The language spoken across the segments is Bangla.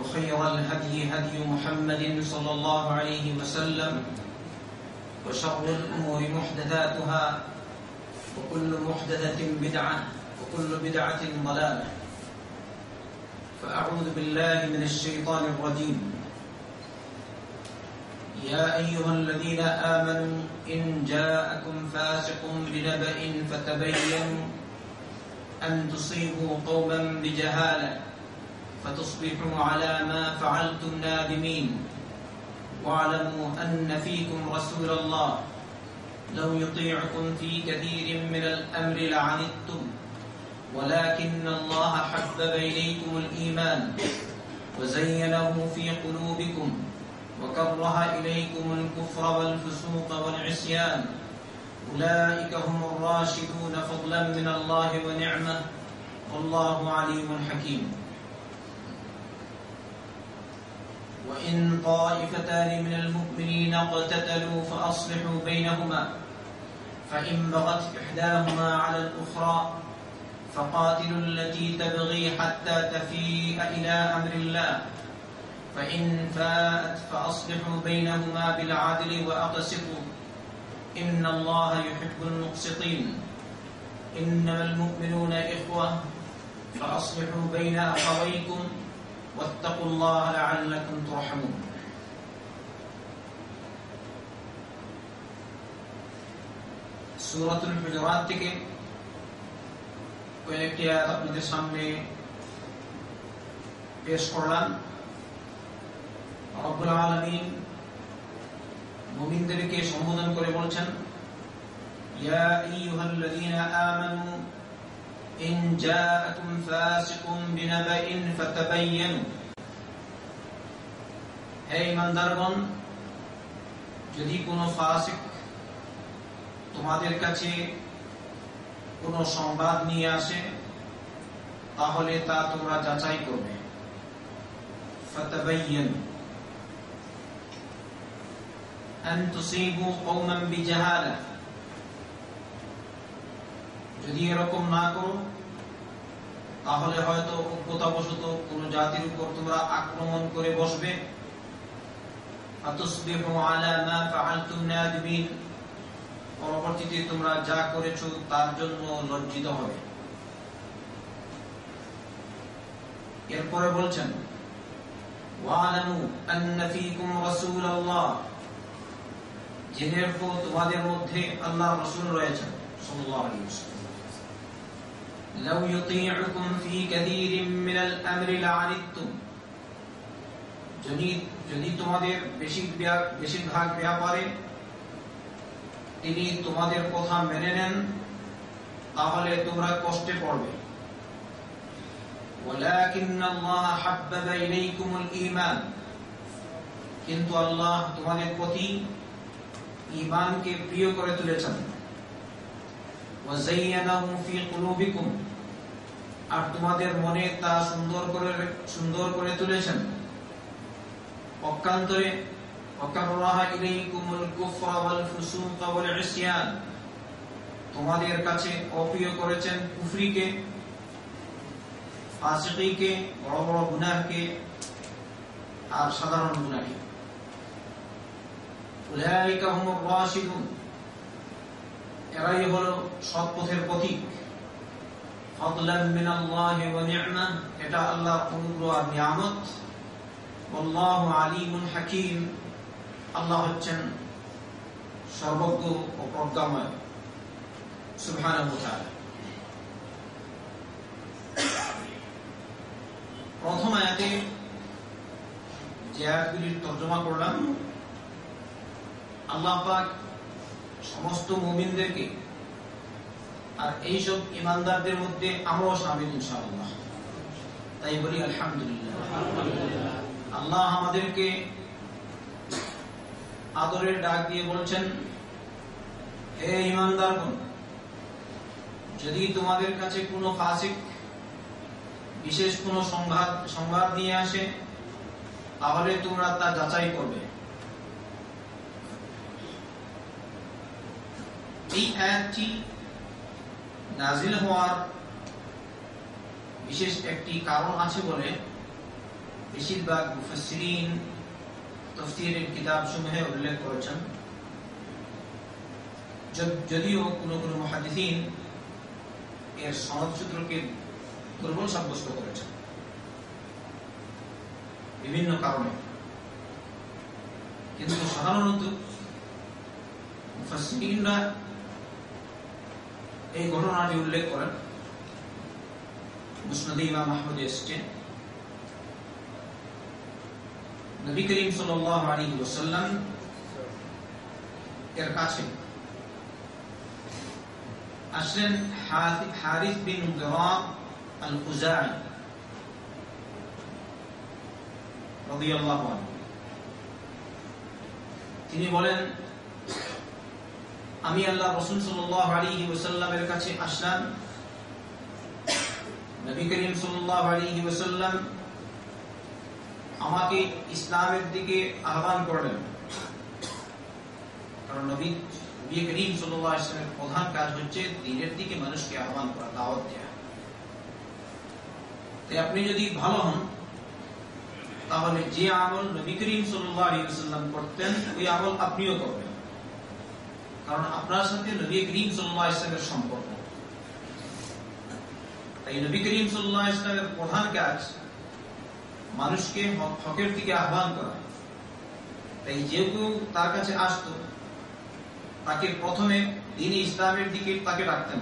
وخير الهدي هدي محمد صلى الله عليه وسلم وشر الأمور محدثاتها وكل محدثة بدعة وكل بدعة ضلالة. فأعوذ بالله من الشيطان الرجيم. يا أيها الذين آمنوا إن جاءكم فاسق بنبأ فتبينوا أن تصيبوا قوما بجهالة فتصبحوا على ما فعلتم نادمين. واعلموا أن فيكم رسول الله. لو يطيعكم في كثير من الأمر لعنتم. ولكن الله حبب إليكم الإيمان. وزينه في قلوبكم. وكره إليكم الكفر والفسوق والعصيان. أولئك هم الراشدون فضلا من الله ونعمة. والله عليم حكيم. وإن طائفتان من المؤمنين اقتتلوا فأصلحوا بينهما فإن بغت إحداهما على الأخرى فقاتلوا التي تبغي حتى تفيء إلى أمر الله فإن فاءت فأصلحوا بينهما بالعدل وأقسطوا إن الله يحب المقسطين. إنما المؤمنون إخوة فأصلحوا بين أخويكم واتقوا الله لعلكم ترحمون সুরাতুল হুজুরাত থেকে কয়েকটি আয়াত আপনাদের সামনে পেশ করলাম রব্বুল আলামিন মুমিনদেরকে সম্বোধন করে বলছেন ইয়া আইয়ুহাল্লাযীনা আমানু ইন জাআকুম ফাসিকুম বিনাবাইন ফাতাবায়ানু হে ইমানদারগণ যদি কোনো ফাসিক তোমাদের কাছে কোনো সংবাদ নিয়ে আসে তাহলে তা তোমরা যাচাই করবে ফাতাবায়ানু أن تصيبوا قوما بجهالة যদি এরকম না করো, তাহলে হয়তো অজ্ঞতাবশত কোন জাতির উপর তোমরা আক্রমণ করে বসবে। পরবর্তীতে তোমরা যা করেছ তার জন্য লজ্জিত হবে। এরপরে বলছেন জেনে তোমাদের মধ্যে আল্লাহ রসুল রয়েছেন لو يطيعكم في كثير من الامر لعنتم যদি যদি তোমাদের বেশি বেশিরভাগ ব্যাপারে তিনি তোমাদের কথা মেনে নেন তাহলে তোমরা কষ্টে পড়বে ولكن الله حبب اليكم الايمان কিন্তু আল্লাহ তোমাদের প্রতি ইমানকে প্রিয় করে তুলেছেন আর তোমাদের মনে তা সুন্দর করে সুন্দর করে তুলেছেন। অকান্তরে তোমাদের কাছে অপ্রিয় করেছেন কুফরিকে ফাসিকে বড় বড় গুনাহকে, আর সাধারণ গুনাহকে। উলাইকা হুমুর রাশিদুন। এরাই হলো সৎ পথের পথিক প্রথম আয়াতে যে আয়াতগুলির তর্জমা করলাম আল্লাহ পাক সমস্ত মুমিনদেরকে আর এইসব ইমানদারদের মধ্যে আমরাও সামিল ইনশাআল্লাহ। তাই বলি আলহামদুলিল্লাহ। আল্লাহ আমাদেরকে আদরের ডাক দিয়ে বলছেন, হে ইমানদারগণ, যদি তোমাদের কাছে কোনো ফাসিক বিশেষ কোনো সংঘাত সংঘাত নিয়ে আসে, তাহলে তোমরা তা যাচাই করবে। এই আয়াতটি নাজিল হওয়ার বিশেষ একটি কারণ আছে বলে বেশিরভাগ মুফাসসিরিন তফসিরের কিতাব সমূহে উল্লেখ করেছেন। যদিও কোন কোন মহাদিসিন এর সনদ সূত্রকে দুর্বল সাব্যস্ত করেছেন। বিভিন্ন কারণে। কিন্তু সাধারণত মুফাসসিরিনরা এই ঘটনাটি উল্লেখ করেন মুসনাদ ইমাম আহমদ এসছে নবী করিম সাল্লাল্লাহু আলাইহি এর কাছে আসলেন হারিস বিন গরাম আল খুজাই তিনি বলেন আমি আল্লাহ রসুল ওয়াসাল্লামের কাছে আসলাম। নবী করিম ওয়াসাল্লাম আমাকে ইসলামের দিকে আহ্বান করলেন। কারণ নবী নবী করিম আলাইহি প্রধান কাজ হচ্ছে দিনের দিকে মানুষকে আহ্বান করা, দাওয়াত দেওয়া তাই আপনি যদি ভালো হন, তাহলে যে আমল নবী করিম ওয়াসাল্লাম করতেন, ওই আমল আপনিও করবেন। কারণ আপনার সাথে নবী করিম সাল্লাল্লাহু আলাইহি ওয়াসাল্লামের সম্পর্ক। তাই নবী করিম সাল্লাল্লাহু আলাইহি ওয়াসাল্লামের প্রধান কাজ মানুষকে হকের দিকে আহ্বান করা। তাই যে কেউ তার কাছে আসতো, তাকে প্রথমে দিনী ইসলামের দিকে তাকে ডাকতেন।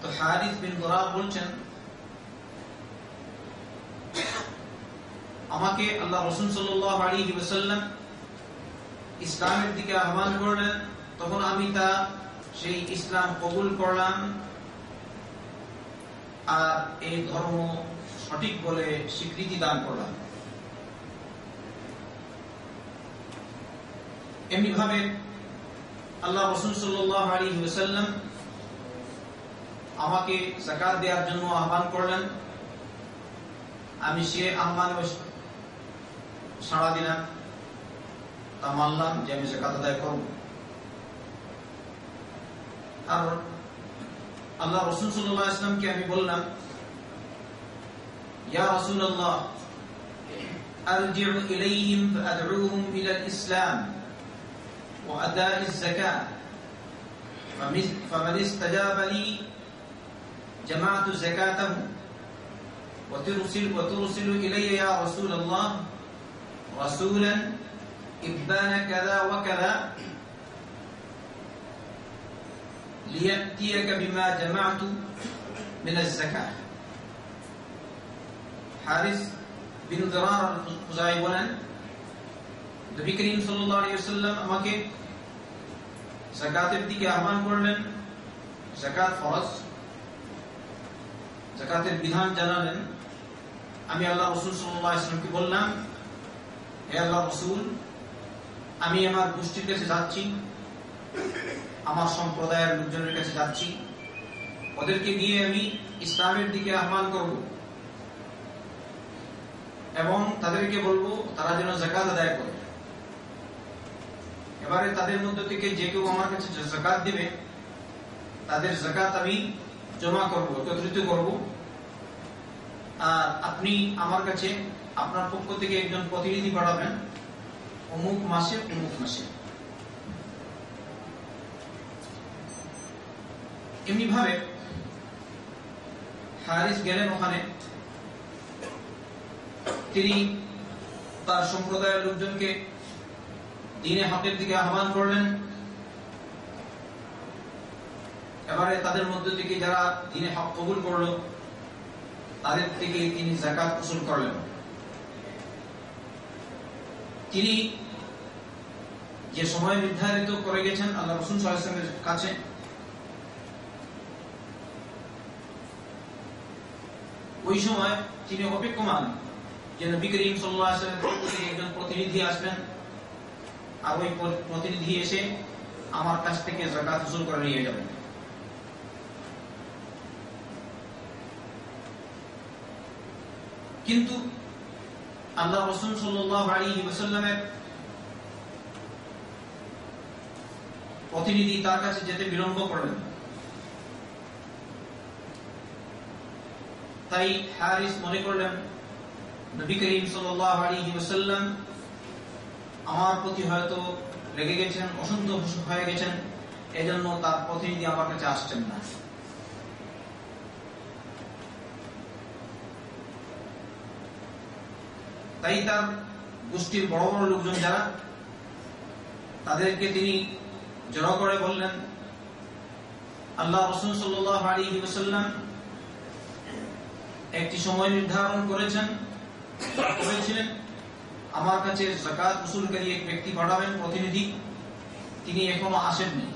তো হারিস বিন গোরাব বলছেন, আমাকে আল্লাহ রসুল সাল্লাল্লাহু আলাইহি ওয়াসাল্লাম ইসলামের দিকে আহ্বান করলেন, তখন আমি তা সেই ইসলাম কবুল করলাম। আর এই ধর্ম সঠিক বলে স্বীকৃতি দান করলাম। এমনি ভাবে আল্লাহ রসুল সাল্লাম আমাকে জাকাত দেওয়ার জন্য আহ্বান করলেন। আমি সে আহ্বান সাড়া দিলাম। তা মানলাম যে আমি জাকাত আদায় করব আর আল্লাহ রসুল সাল্লাহ ইসলামকে আমি বললাম ইয়া রসুল আল্লাহ أرجع إليهم فأدعوهم إلى الإسلام وأداء الزكاة فمن استجاب لي جمعت زكاته وترسل وترسل إلي يا رسول الله رسولا إبان كذا وكذا ليأتيك بما جمعت من الزكاة حارس بن ضرار الخزاعي বলেন নবী করিম সাল্লাল্লাহু আলাইহি ওয়াসাল্লাম আমাকে যাকাতের দিকে আহ্বান করলেন যাকাত ফরজ যাকাতের বিধান জানালেন আমি আল্লাহ রাসূল সাল্লাল্লাহু আলাইহি ওয়াসাল্লামকে বললাম হে আল্লাহ রাসূল আমি আমার গোষ্ঠীর কাছে যাচ্ছি, আমার সম্প্রদায়ের লোকজনের কাছে যাচ্ছি। ওদেরকে গিয়ে আমি ইসলামের দিকে আহ্বান করব। এবং তাদেরকে বলব, তারা যেন জাকাত আদায় করে। এবারে তাদের মধ্য থেকে যে কেউ আমার কাছে জাকাত দিবে, তাদের জাকাত আমি জমা করব, একত্রিত করব। আর আপনি আমার কাছে আপনার পক্ষ থেকে একজন প্রতিনিধি পাঠাবেন। অমুক মাসে অমুক মাসে। এমনি ভাবে হারিস গেলেন ওখানে। তিনি তার সম্প্রদায়ের লোকজনকে দিনে হকের দিকে আহ্বান করলেন। এবারে তাদের মধ্যে থেকে যারা দিনে হক কবুল করল, তাদের থেকে তিনি জাকাত উসুল করলেন। তিনি যে সময় নির্ধারিত করে গেছেন আল্লাহ রসুল সাল্লামের কাছে, ওই সময় তিনি অপেক্ষমান যে নবী করিম থেকে একজন প্রতিনিধি আসবেন আর ওই প্রতিনিধি এসে আমার কাছ থেকে জাকাত উসুল করে নিয়ে যাবেন। কিন্তু আল্লাহ রসুল ওয়াসাল্লামের প্রতিনিধি তার কাছে যেতে বিলম্ব করলেন। তাই মনে করলেন, নবী করিম ওয়াসাল্লাম আমার প্রতি হয়তো রেগে গেছেন অসন্তোষ হয়ে গেছেন, এজন্য তার প্রতিনিধি আমার কাছে আসছেন না। তাই তার গোষ্ঠীর বড় বড় লোকজন যারা, তাদেরকে তিনি জড়ো করে বললেন, আল্লাহ রসুল সাল্লাহ আলী একটি সময় নির্ধারণ করেছেন করেছিলেন আমার কাছে জাকাত উসুলকারী এক ব্যক্তি পাঠাবেন, প্রতিনিধি, তিনি এখনও আসেননি।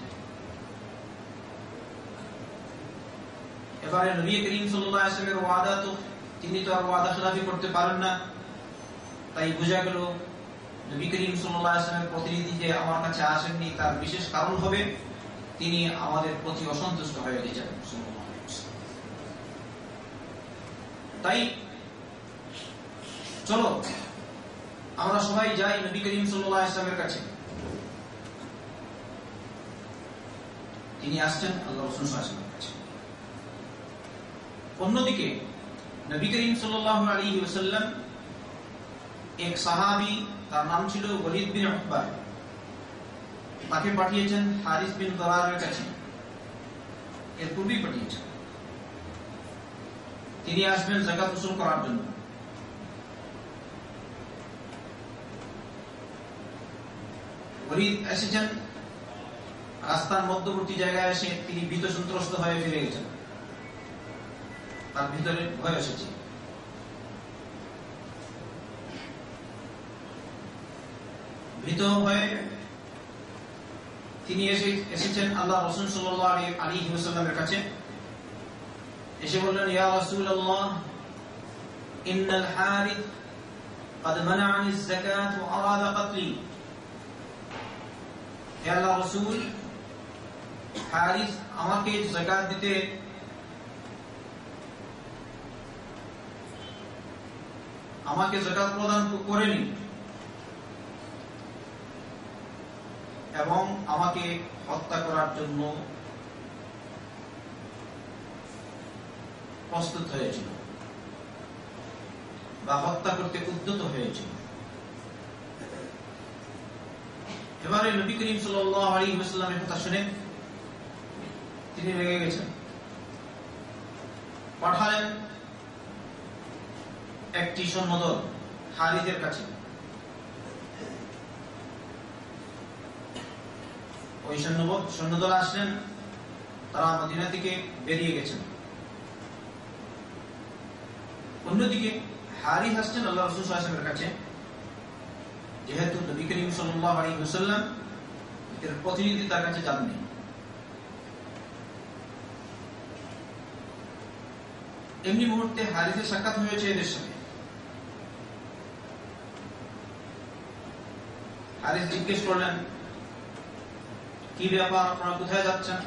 এবারে নবী করিম সাল্লাহ আসলামের ওয়াদা তো, তিনি তো আর ওয়াদা খেলাফি করতে পারেন না। তাই বোঝা গেল নবী করিম সাল্লাহ আসলামের প্রতিনিধি যে আমার কাছে আসেননি, তার বিশেষ কারণ হবে তিনি আমাদের প্রতি অসন্তুষ্ট হয়ে গেছেন তাই চলো, আমরা সবাই যাই নবী করিম সাল্লাহ ইসলামের কাছে। তিনি আসছেন আল্লাহ রসুল আসলামের কাছে। অন্যদিকে নবী করিম সাল্লাহ আলী ওসাল্লাম এক সাহাবি তার নাম ছিল ওলিদ বিন আকবর তাকে পাঠিয়েছেন হারিস বিন দরারের কাছে এর পূর্বেই পাঠিয়েছেন তিনি আসবেন জাকাত উসুল করার জন্য। এসেছেন, রাস্তার মধ্যবর্তী জায়গায় এসে তিনি ভীত সন্ত্রস্ত হয়ে ফিরে গেছেন। তার ভিতরে ভয় এসেছে। ভীত হয়ে তিনি এসে এসেছেন আল্লাহ রসুল সাল্লাহ আলী ওসাল্লামের কাছে এসে বললেন ইয়া রাসূলুল্লাহ ইন্নাল হারিথ قد منعني الزكاة وأراد قتلي হে আল্লাহ রসুল হারিস আমাকে জাকাত দিতে আমাকে জাকাত প্রদান করেনি এবং আমাকে হত্যা করার জন্য প্রস্তুত হয়েছিল বা হত্যা করতে উদ্যত হয়েছিল। এবারে নবী করিম সাল্লামের কথা শুনে তিনি রেগে গেছেন। পাঠালেন একটি সৈন্যদল হারিদের কাছে। ওই সৈন্য সৈন্যদল আসলেন, তারা মদিনা থেকে বেরিয়ে গেছেন। অন্যদিকে হারি হাসছেন আল্লাহ রসুল আসলামের কাছে, যেহেতু নবী করিম সাল্লাহ আলী হুসাল্লাম এর প্রতিনিধি তার কাছে যাননি এমনি মুহূর্তে হারিসের সাক্ষাৎ হয়েছে এদের সাথে হারিস জিজ্ঞেস করলেন কি ব্যাপার আপনারা কোথায় যাচ্ছেন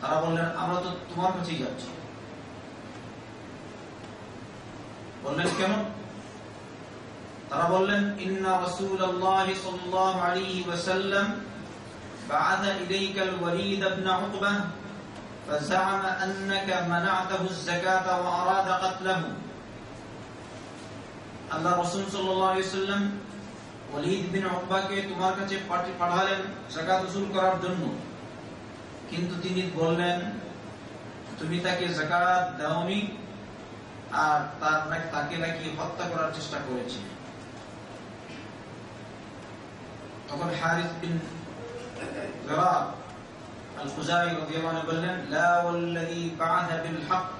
তারা বললেন আমরা তো তোমার কাছেই যাচ্ছি বললেন কেন তারা বললেন ইন্না রাসূলুল্লাহ সাল্লাল্লাহু আলাইহি ওয়াসাল্লাম بعث إليك الوليد بن عقبة فزعم أنك منعته الزكاة وأراد قتله আল্লাহ রসুল সাল্লাম ওলিদ বিন অব্বাকে তোমার কাছে পাঠালেন জাকাত উসুল করার জন্য কিন্তু তিনি বললেন তুমি তাকে জাকাত দাওনি আর তার তাকে নাকি হত্যা করার চেষ্টা করেছে তখন হারিস বিন الخزاعي رضي الله عنه বললেন لا والذي بعث بالحق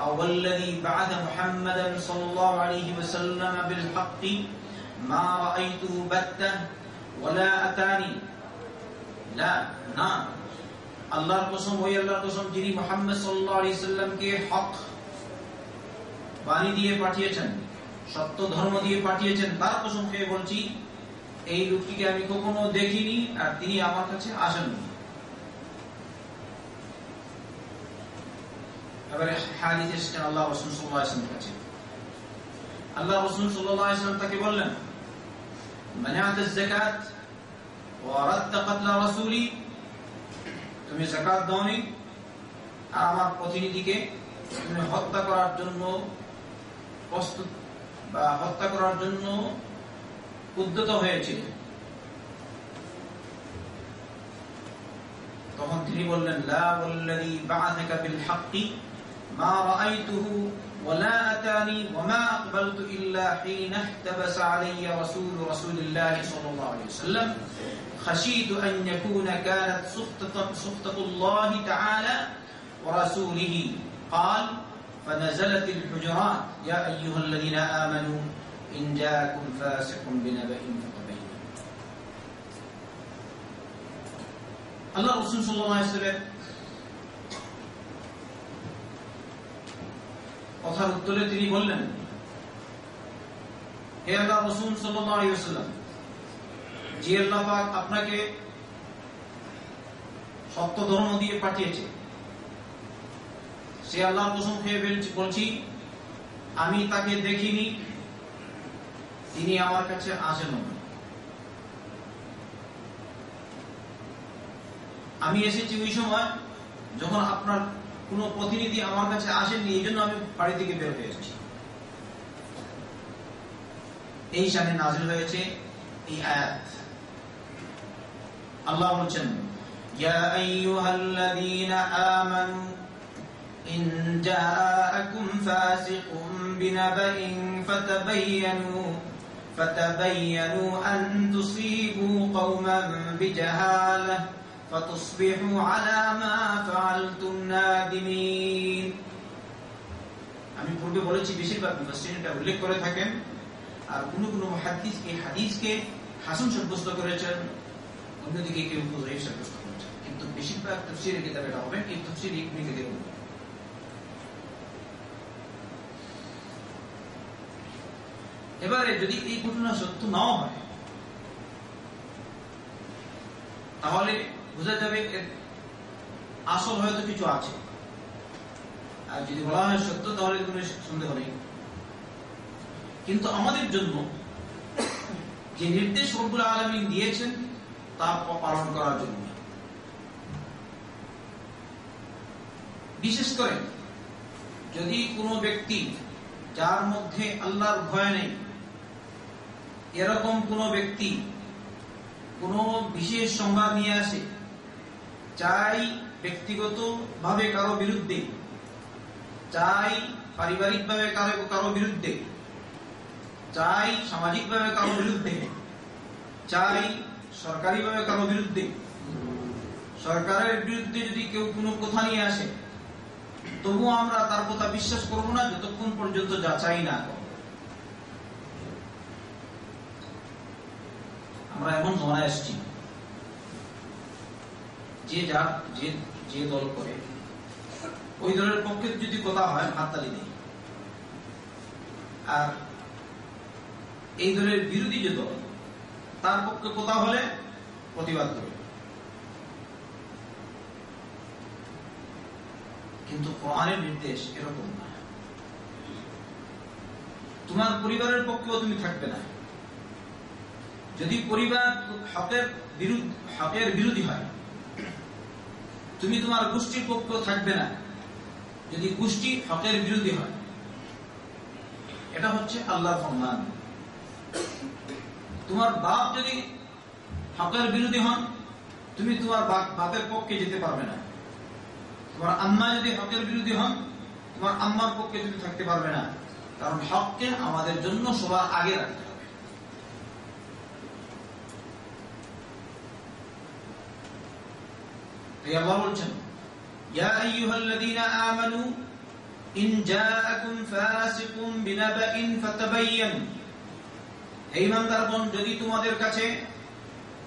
أو والذي بعث محمدا صلى الله عليه وسلم بالحق ما رأيته بتة ولا أتاني لا না আল্লাহর কসম ওই আল্লাহর কসম যিনি মোহাম্মদ সাল্লাল্লাহু আলাইহি সাল্লামকে হক বাণী দিয়ে পাঠিয়েছেন সত্য ধর্ম দিয়ে পাঠিয়েছেন তার কসম খেয়ে বলছি এই লোকটিকে আমি কখনো দেখিনি আর তিনি আমার কাছে আসেননি এবারে হাদিস এসেছেন আল্লাহ রসুল সাল্লাহ আসলামের কাছে আল্লাহ রসুল সাল্লাহ আসলাম তাকে বললেন منعت الزكاة وردت قتل رسولي তুমি জাকাত দাওনি আর আমার প্রতিনিধিকে তুমি হত্যা করার জন্য প্রস্তুত বা হত্যা করার জন্য উদ্যত হয়েছিল তখন তিনি বললেন লা ওয়াল্লাযী বা'আথাকা বিল হাক্কি মা রাআইতুহু ولا أتاني وما أقبلت إلا حين احتبس علي رسول رسول الله صلى الله عليه وسلم. خشيت أن يكون كانت سخطة, سخطة الله تعالى ورسوله. قال فنزلت الحجرات. يا أيها الذين آمنوا إن جاءكم فاسق بنبأ فتبينوا الله رسول صلى الله عليه وسلم কথার উত্তরে তিনি বললেন, হে আল্লাহ রসুল সাল্লাম জি আল্লাহ আপনাকে সত্য ধর্ম দিয়ে পাঠিয়েছে, সে আল্লাহ কসম খেয়ে বলছি, আমি তাকে দেখিনি, তিনি আমার কাছে আসেন আমি এসেছি ওই সময় যখন আপনার কোন প্রতিনিধি আমার কাছে আসেননি এই জন্য আমি বাড়ি থেকে বের হয়ে এসেছি এই সামনে নাজিল হয়েছে এই আয়াত আল্লাহ বলছেন يا أيها الذين آمنوا إن جاءكم فاسق بنبأ فتبينوا فتبينوا أن تصيبوا قوما بجهالة فتصبحوا على ما فعلتم نادمين আমি পূর্বে বলেছি বেশিরভাগ মুফাসসিরিন এটা উল্লেখ করে থাকেন আর কোন কোন মুহাদ্দিস এই হাদিসকে হাসান সাব্যস্ত করেছেন অন্যদিকে কেউ যায়ীফ সাব্যস্ত করেছেন কিন্তু বেশিরভাগ তাফসীরের কিতাবে এটা হবে এই তাফসীর ইবনে কাসির এবারে যদি এই ঘটনা সত্য নাও হয় তাহলে বোঝা যাবে আসল হয়তো কিছু আছে। আর যদি বলা হয় সত্য, তাহলে কোনো সন্দেহ নেই। কিন্তু আমাদের জন্য যে নির্দেশ রব্বুল আলমিন দিয়েছেন, তা পালন করার জন্য। বিশেষ করে যদি কোনো ব্যক্তি যার মধ্যে আল্লাহর ভয় নেই, এরকম কোন ব্যক্তি কোন বিশেষ সংবাদ নিয়ে আসে চাই ব্যক্তিগত ভাবে কারও বিরুদ্ধে। চাই পারিবারিক ভাবে কারও কারও বিরুদ্ধে। চাই সামাজিক ভাবে কারও বিরুদ্ধে। চাই সরকারি ভাবে কারও বিরুদ্ধে। সরকারের বিরুদ্ধে যদি কেউ কোনো কথা নিয়ে আসে তবু আমরা তার কথা বিশ্বাস করব না, যতক্ষণ পর্যন্ত যাচাই না আমরা এমন জমানায় এসছি। যে যা, যে যে দল করে। ওই দলের পক্ষে যদি কথা হয়, হাততালি নেই। আর এই দলের বিরোধী যে দল, তার পক্ষে কথা হলে প্রতিবাদ করে। কিন্তু কোরআনের নির্দেশ এরকম না। তোমার পরিবারের পক্ষেও তুমি থাকবে না। যদি পরিবার হকের বিরুদ্ধ হকের বিরোধী হয় তুমি তোমার গোষ্ঠীর পক্ষ থাকবে না। যদি গোষ্ঠী হকের বিরোধী হয়। এটা হচ্ছে আল্লাহ সম্মান। তোমার বাপ যদি হকের বিরোধী হন, তুমি তোমার বাপের পক্ষে যেতে পারবে না। তোমার আম্মা যদি হকের বিরোধী হন, তোমার আম্মার পক্ষে তুমি থাকতে পারবে না। কারণ হককে আমাদের জন্য সবার আগে রাখতে তাই আল্লাহ বলছেন যদি তোমাদের কাছে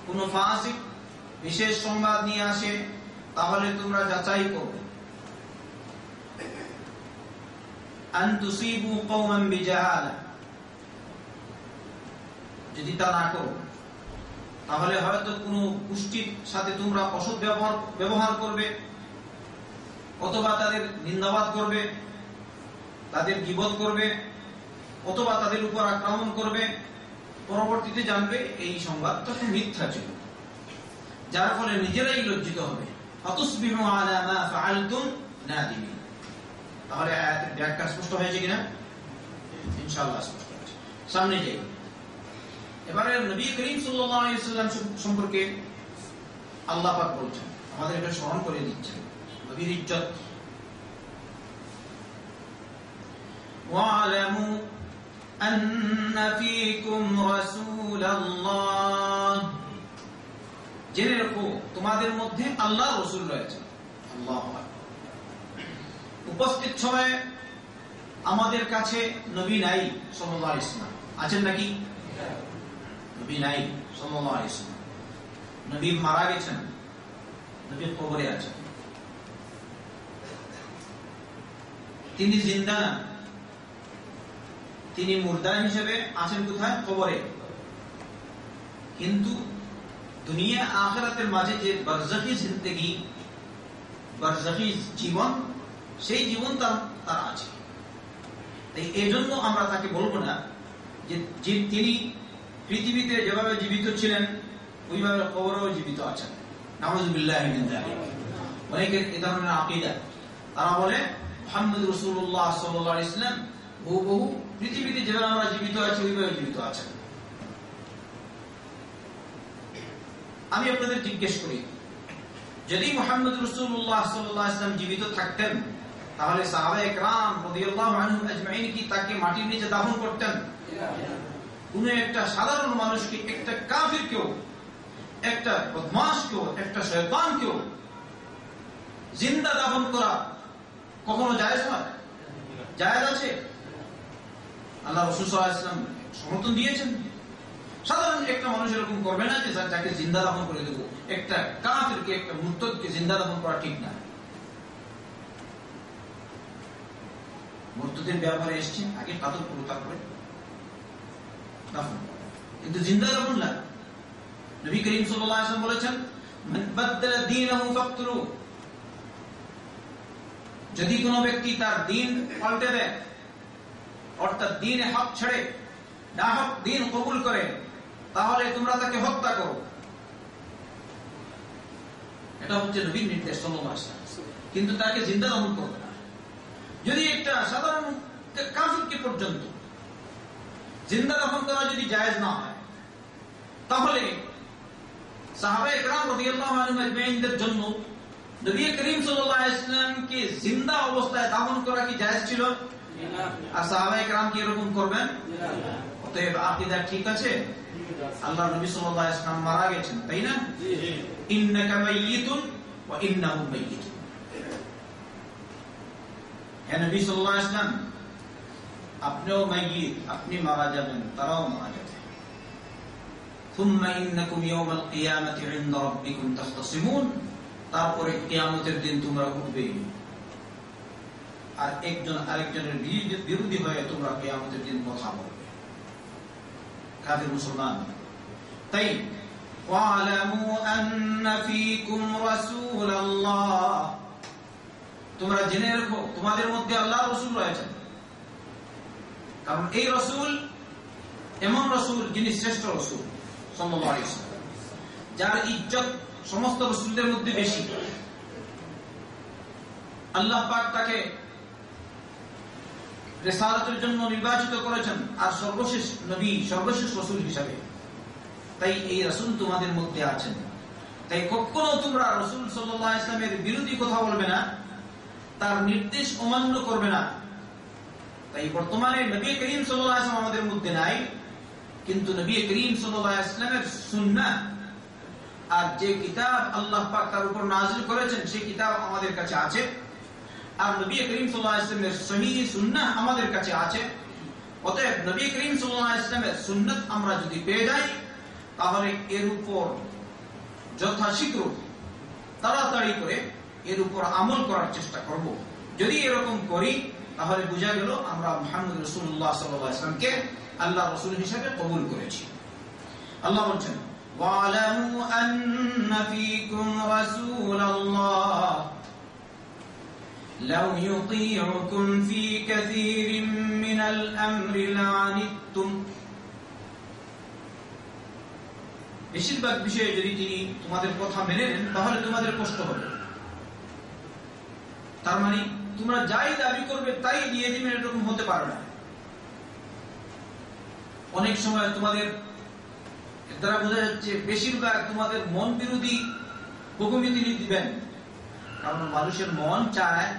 কোনো ফাসিক বিশেষ সংবাদ নিয়ে আসে, তাহলে তোমরা যাচাই করো। আন তুসিবু কওমান বিজাহালা, যদি তা না করো। তাহলে হয়তো কোনো পুষ্টির সাথে তোমরা অসৎ ব্যবহার ব্যবহার করবে, অথবা তাদের নিন্দাবাদ করবে, তাদের গিবত করবে, অথবা তাদের উপর আক্রমণ করবে। পরবর্তীতে জানবে এই সংবাদটা তো মিথ্যা ছিল। যার ফলে নিজেরাই লজ্জিত হবে। তাহলে ব্যাখ্যা স্পষ্ট হয়েছে কিনা? ইনশাআল্লাহ স্পষ্ট হয়েছে। সামনে যাই। এবারে নবী করিম সাল্লাল্লাহু আলাইহি সাল্লাম সম্পর্কে আল্লাহ পাক বলছেন আমাদের এটা স্মরণ করে দিচ্ছেন নবীর ইজ্জত واعلموا أن فيكم رسول الله জেনে রাখো তোমাদের মধ্যে আল্লাহ রসুল রয়েছে আল্লাহ উপস্থিত সময়ে আমাদের কাছে নবী নাই সাল্লাহ ইসলাম আছেন নাকি তিনি জিন্দা না তিনি মুর্দা হিসেবে আছেন কোথায় কবরে কিন্তু দুনিয়া আখরাতের মাঝে যে বারজাকি জিন্দগি বারজাকি জীবন সেই জীবন তার আছে এই জন্য আমরা তাকে বলব না যে তিনি পৃথিবীতে যেভাবে জীবিত ছিলেন, ওইভাবে কবরেও জীবিত আছেন। অনেকের এ ধরনের আকিদা। তারা বলে, মোহাম্মদ রসুল্লাহ সাল্লাহ ইসলাম বহু বহু পৃথিবীতে যেভাবে আমরা জীবিত আছি, ওইভাবে জীবিত আছেন। আমি আপনাদের জিজ্ঞেস করি, যদি মোহাম্মদ রসুল্লাহ সাল্লাম জীবিত থাকতেন, তাহলে সাহাবা একরাম আজমাইন কি তাকে মাটির নিচে দাফন করতেন? কোন একটা সাধারণ মানুষকে, একটা কাফির কেউ, একটা বদমাস কেউ, একটা শয়তান কেউ জিন্দা দাফন করা কখনো জায়েজ হয় জায়েজ আছে? আল্লাহ রসুল ইসলাম সমর্থন দিয়েছেন। সাধারণ একটা মানুষ এরকম করবে না যে যাকে জিন্দা দাফন করে দেবো। একটা কাফিরকে, একটা মুর্তদকে জিন্দা দাফন করা ঠিক না। মুর্তদের ব্যাপারে এসছে আগে কাতর করো তারপরে কিন্তু জিন্দা দাফন না, নবী করিম সাল্লাল্লাহু বলেছেন যদি কোন ব্যক্তি তার দিন পাল্টে দেয়, অর্থাৎ দিনে হক ছেড়ে, না হক দিন কবুল করে, তাহলে তোমরা তাকে হত্যা করো। এটা হচ্ছে নবীন নির্দেশ কিন্তু তাকে জিন্দা দমন করবে না। যদি একটা সাধারণ কাফিরকে পর্যন্ত জিন্দা দমন করা যদি জায়েজ না হয়, তাহলে দাফন ঠিক আছে? আল্লাহ মারা গেছেন, তাই না? আপনিও মাইয়িত আপনি মারা যাবেন, তারাও মারা যাবে। তারপরে কেয়ামতের দিন তোমরা উঠবে। আর একজন আরেকজনের বিরোধী হয়ে তোমরা কেয়ামতের দিন কথা বলবে। কাদের মুসলমান। তাই তোমরা জেনে রাখো, তোমাদের মধ্যে আল্লাহ রসুল রয়েছেন। কারণ এই রসুল এমন রসুল যিনি শ্রেষ্ঠ রসুল সম্ভব যার ইজ্জত সমস্ত রসুলদের মধ্যে বেশি। আল্লাহ তাকে রেসালতের জন্য নির্বাচিত করেছেন আর সর্বশেষ নবী, সর্বশেষ রসুল হিসাবে। তাই এই রসুল তোমাদের মধ্যে আছেন। তাই কখনো তোমরা রসুল সাল্লাহ ইসলামের বিরোধী কথা বলবে না, তার নির্দেশ অমান্য করবে না। তাই বর্তমানে নবী করিম সাল্লাহ ইসলাম আমাদের মধ্যে নাই, কিন্তু নবী করিম সাল্লাহ ইসলামের সুন্না আর যে কিতাব আল্লাহ পাক তার উপর নাজিল করেছেন, সেই কিতাব আমাদের কাছে আছে। আর নবী করিম সাল্লাহ সহি সুন্না আমাদের কাছে আছে। অতএব নবী করিম সাল্লাহ ইসলামের সুন্নত আমরা যদি পেয়ে যাই, তাহলে এর উপর যথাশীঘ্র তাড়াতাড়ি করে এর উপর আমল করার চেষ্টা করব। যদি এরকম করি তাহলে বোঝা গেল আমরা মোহাম্মদ রসুল্লাহ সাল্লামকে আল্লাহ রসুল হিসাবে কবুল করেছি আল্লাহ বলছেন واعلموا أن فيكم رسول الله لو يطيعكم في كثير من الأمر لعنتم বেশিরভাগ বিষয়ে যদি তিনি তোমাদের কথা মেনে নেন তাহলে তোমাদের কষ্ট হবে তার মানে তোমরা যাই দাবি করবে তাই দিয়ে দিবে এরকম হতে পারে না। অনেক সময় তোমাদের দ্বারা বোঝা যাচ্ছে বেশিরভাগ তোমাদের মন বিরোধী হুকুমই তিনি দিবেন। কারণ মানুষের মন চায়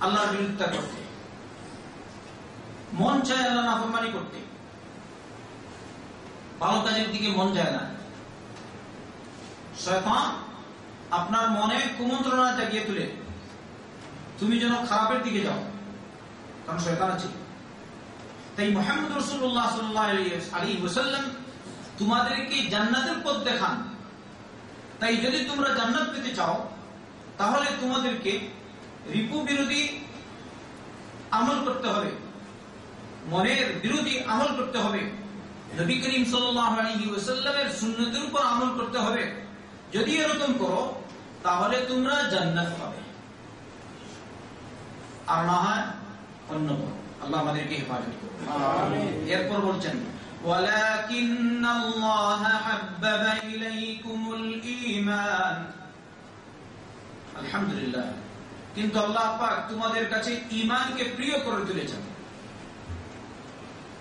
আল্লাহর বিরোধিতা করতে। মন চায় আল্লাহ নাফরমানি করতে। ভালো কাজের দিকে মন যায় না। শয়তান আপনার মনে কুমন্ত্রণা জাগিয়ে তুলে। তুমি যেন খারাপের দিকে যাও। কারণ শয়তান আছে। তাই মোহাম্মদ রসুল্লাহ সাল্লাহ আলী ওসাল্লাম তোমাদেরকে জান্নাতের পথ দেখান। তাই যদি তোমরা জান্নাত পেতে চাও, তাহলে তোমাদেরকে রিপু বিরোধী আমল করতে হবে। মনের বিরোধী আমল করতে হবে। নবী করিম সাল্লামের সুন্নতের উপর আমল করতে হবে। যদি এরকম করো, তাহলে তোমরা জান্নাত পাবে। আর না হয় অন্য আল্লাহ আমাদেরকে হেফাজত করবে এরপর বলছেন ولكن الله حبب إليكم الإيمان الحمد لله কিন্তু আল্লাহ পাক তোমাদের কাছে ইমানকে প্রিয় করে তুলেছেন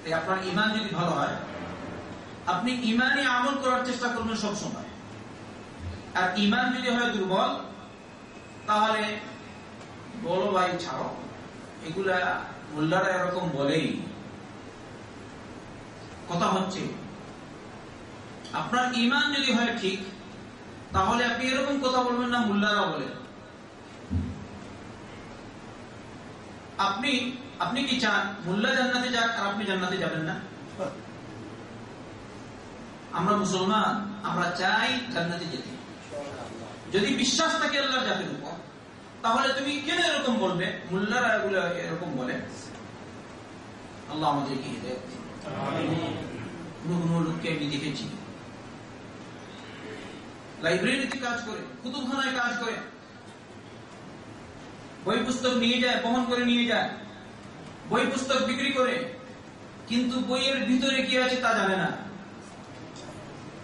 তাই আপনার ইমান যদি ভালো হয় আপনি ইমানে আমল করার চেষ্টা করবেন সব সময় আর ইমান যদি হয় দুর্বল তাহলে বলো ভাই ছাড়ো। এগুলা মোল্লারা এরকম বলেই। কথা হচ্ছে, আপনার ইমান যদি হয় ঠিক, তাহলে আপনি এরকম কথা বলবেন না মোল্লারা বলে। আপনি আপনি কি চান মোল্লা জান্নাতে যাক আর আপনি জান্নাতে যাবেন না? আমরা মুসলমান, আমরা চাই জান্নাতে যেতে। যদি বিশ্বাস থাকে আল্লাহ জাতির উপর তাহলে তুমি কেন এরকম বলবে? মোল্লারা এগুলো এরকম বলে। আল্লাহ আমাদেরকে হৃদয় কোনো কোনো লোককে আমি দেখেছি। লাইব্রেরিতে কাজ করে কুতুবখানায় কাজ করে। বই পুস্তক নিয়ে যায় বহন করে নিয়ে যায়। বই পুস্তক বিক্রি করে। কিন্তু বইয়ের ভিতরে কি আছে তা জানে না।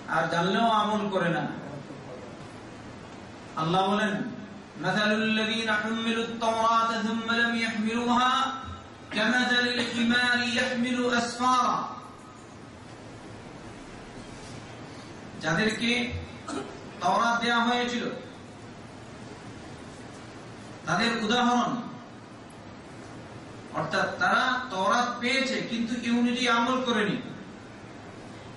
আর জানলেও আমল করে না। আল্লাহ বলেন مثل الذين حملوا التوراة ثم لم يحملوها كمثل الحمار يحمل أسفارا যাদেরকে তাওরাত দেওয়া হয়েছিল তাদের উদাহরণ অর্থাৎ তারা তরাত পেয়েছে কিন্তু এ অনুযায়ী আমল করেনি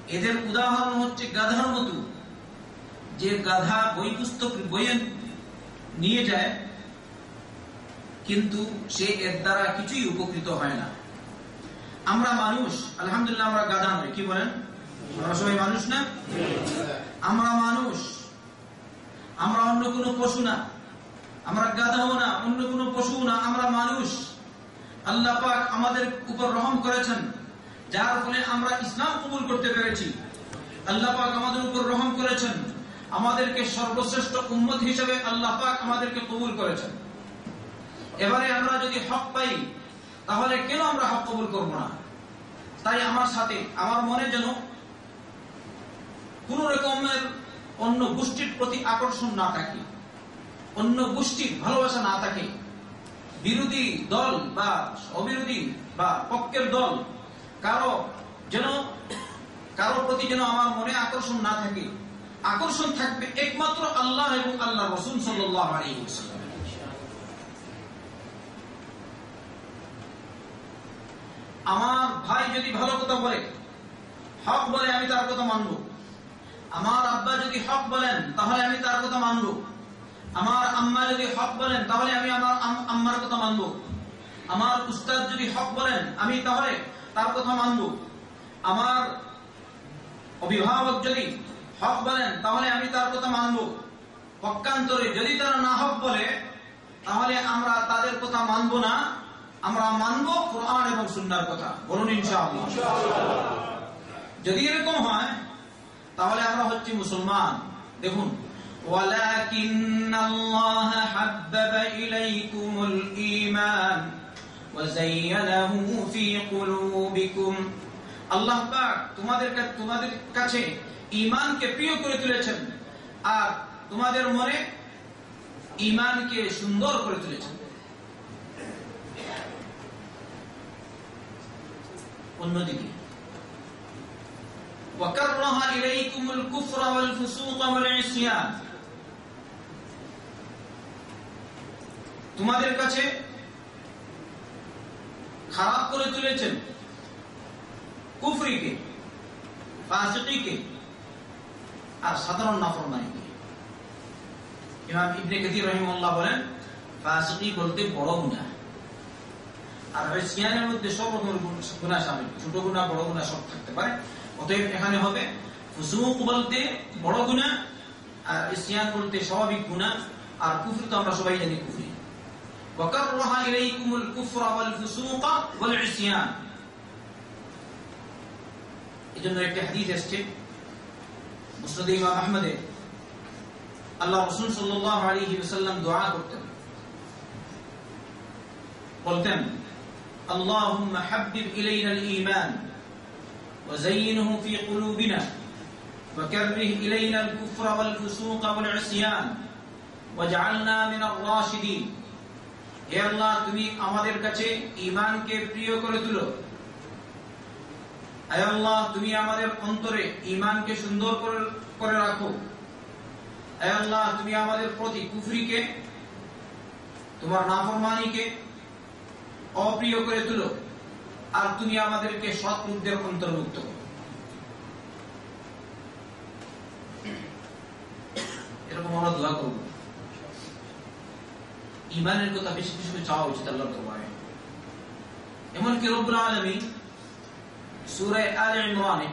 এদের উদাহরণ হচ্ছে গাধার মতো যে গাধা বই পুস্তক বই নিয়ে যায়, কিন্তু সে এর দ্বারা কিছুই উপকৃত হয় না। আমরা মানুষ, আলহামদুলিল্লাহ আমরা গাধা নই কি বলেন? আমরা সবাই মানুষ না? আমরা মানুষ, আমরা অন্য কোনো পশু না, আমরা গাধাও না, অন্য কোনো পশু না, আমরা মানুষ। আল্লাহ পাক আমাদের উপর রহম করেছেন, যার ফলে আমরা ইসলাম কবুল করতে পেরেছি। আল্লাহ পাক আমাদের উপর রহম করেছেন। আমাদেরকে সর্বশ্রেষ্ঠ উম্মত হিসেবে আল্লাহ পাক আমাদেরকে কবুল করেছেন। এবারে আমরা যদি হক পাই, তাহলে কেন আমরা হক কবুল করব না? তাই আমার সাথে, আমার মনে যেন কোন রকমের অন্য গোষ্ঠীর প্রতি আকর্ষণ না থাকে, অন্য গোষ্ঠীর ভালোবাসা না থাকে। বিরোধী দল বা অবিরোধী বা পক্ষের দল কারও যেন, কারও প্রতি যেন আমার মনে আকর্ষণ না থাকে আকর্ষণ থাকবে একমাত্র আল্লাহ এবং আল্লাহ রসুন সাল্লাহ আমার ভাই যদি ভালো কথা বলে, হক বলে, আমি তার কথা মানব। আমার আব্বা যদি হক বলেন, তাহলে আমি তার কথা মানব। আমার আম্মা যদি হক বলেন, তাহলে আমি আমার আম্মার কথা মানব। আমার উস্তাদ যদি হক বলেন, আমি তাহলে তার কথা মানব। আমার অভিভাবক যদি হক বলেন তাহলে আমি তার কথা মানব পক্ষান্তরে যদি তারা না হক বলে তাহলে আমরা তাদের কথা মানব না আমরা মানব কোরআন এবং সুন্নার কথা বলুন ইনশাআল্লাহ যদি এরকম হয় তাহলে আমরা হচ্ছি মুসলমান দেখুন ولكن الله حبب إليكم الإيمان وزينه في قلوبكم আল্লাহ পাক তোমাদের কা- তোমাদের কাছে ঈমানকে প্রিয় করে তুলেছেন আর তোমাদের মনে ঈমানকে সুন্দর করে তুলেছেন অন্যদিকে وكره إليكم الكفر والفسوق والعصيان তোমাদের কাছে খারাপ করে তুলেছেন কুফরিকে ফাসিকিকে আর সাধারণ নাফরমানিকে ইমাম ইবনে কাসির রাহিমাহুল্লাহ বলেন ফাসিকি বলতে বড় গুনাহ আর সিয়ানের মধ্যে সব রকমের গুনাহ শামিল ছোট গুনাহ বড় গুনাহ সব থাকতে পারে অতএব এখানে হবে ফুসুক বলতে বড় গুনাহ আর ইসিয়ান বলতে স্বাভাবিক গুনাহ আর কুফর তো আমরা সবাই জানি কুফরি وكره إليكم الكفر والفسوق والعصيان এজন্য একটা হাদিস এসেছে মুসনাদ ইমাম আহমদে আল্লাহ রাসূল সাল্লাল্লাহু আলাইহি ওয়াসাল্লাম দোয়া করতেন বলতেন اللهم حبب إلينا الإيمان وزينه في قلوبنا وكره إلينا الكفر والفسوق والعصيان واجعلنا من الراشدين হে আল্লাহ তুমি আমাদের কাছে ঈমানকে প্রিয় করে তুলো হে আল্লাহ, তুমি আমাদের অন্তরে ঈমানকে সুন্দর করে রাখো। হে আল্লাহ, তুমি আমাদের প্রতি কুফরিকে, তোমার নাফরমানিকে অপ্রিয় করে তুলো আর তুমি আমাদেরকে সৎ লোকদের অন্তর্ভুক্ত করো। এরকম আমরা দোয়া করব। ইমানের কথা বেশি কিছু চাওয়া উচিত আল্লাহর দরবারে। এমনকি রব্বুল আলামিন সূরা আলে ইমরানে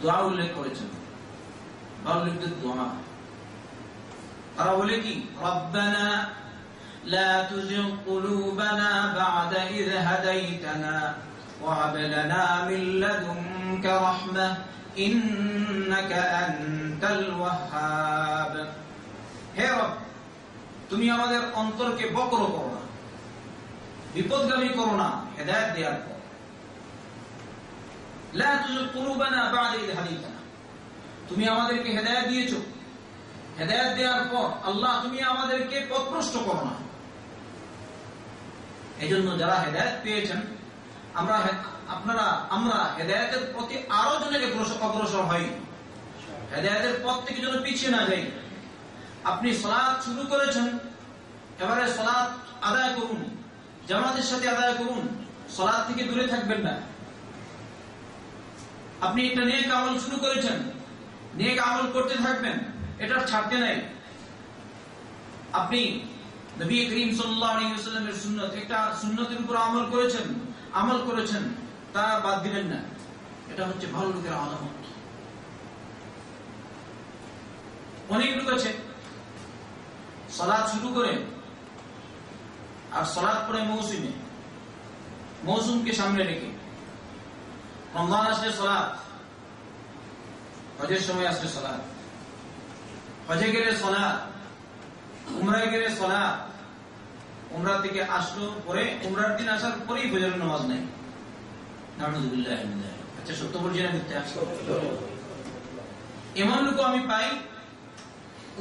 দোয়া উল্লেখ করেছেন বাউলিকদের দোয়া তারা বলে কি রব্বানা لا تزغ قلوبنا بعد إذ هديتنا وهب لنا من لدنك رحمة إنك أنت الوهاب হে রব তুমি আমাদের অন্তরকে বক্র করো না বিপদগামী করো না হেদায়ত দেওয়ার পর তুমি আমাদেরকে দেওয়ার পর আল্লাহ তুমি আমাদেরকে করো না। যারা পেয়েছেন, আমরা আপনারা, আমরা হেদায়েতের প্রতি আরও জনের অগ্রসর হই। হেদায়েতের পথ থেকে যেন পিছিয়ে না যাই। আপনি সলাৎ শুরু করেছেন, এবারে সলাৎ আদায় করুন। জামাতের সাথে আদায় করুন। সলাৎ থেকে দূরে থাকবেন না। আপনি একটা নেক আমল শুরু করেছেন। নেক আমল করতে থাকবেন। এটা ছাড়তে নাই। আপনি নবী করিম ওয়াসাল্লামের সুন্নাত, একটা সুন্নতের উপর আমল করেছেন আমল করেছেন তা বাদ দিবেন না। এটা হচ্ছে ভালো লোকের আলামত। অনেক লোক আছে, সালাদ শুরু করে আর সালাদ পড়ে মৌসুমে, মৌসুমকে সামনে রেখে। রমজান আসলে সালাদ হজের সময় আসলে সালাদ হজে গেলে সালাদ উমরায় গেলে সালাদ উমরা থেকে আসলো পরে উমরার দিন আসার পরেই ফজর নামাজ নাই। আচ্ছা সত্য না মিথ্যা? এমন লোক আমি পাই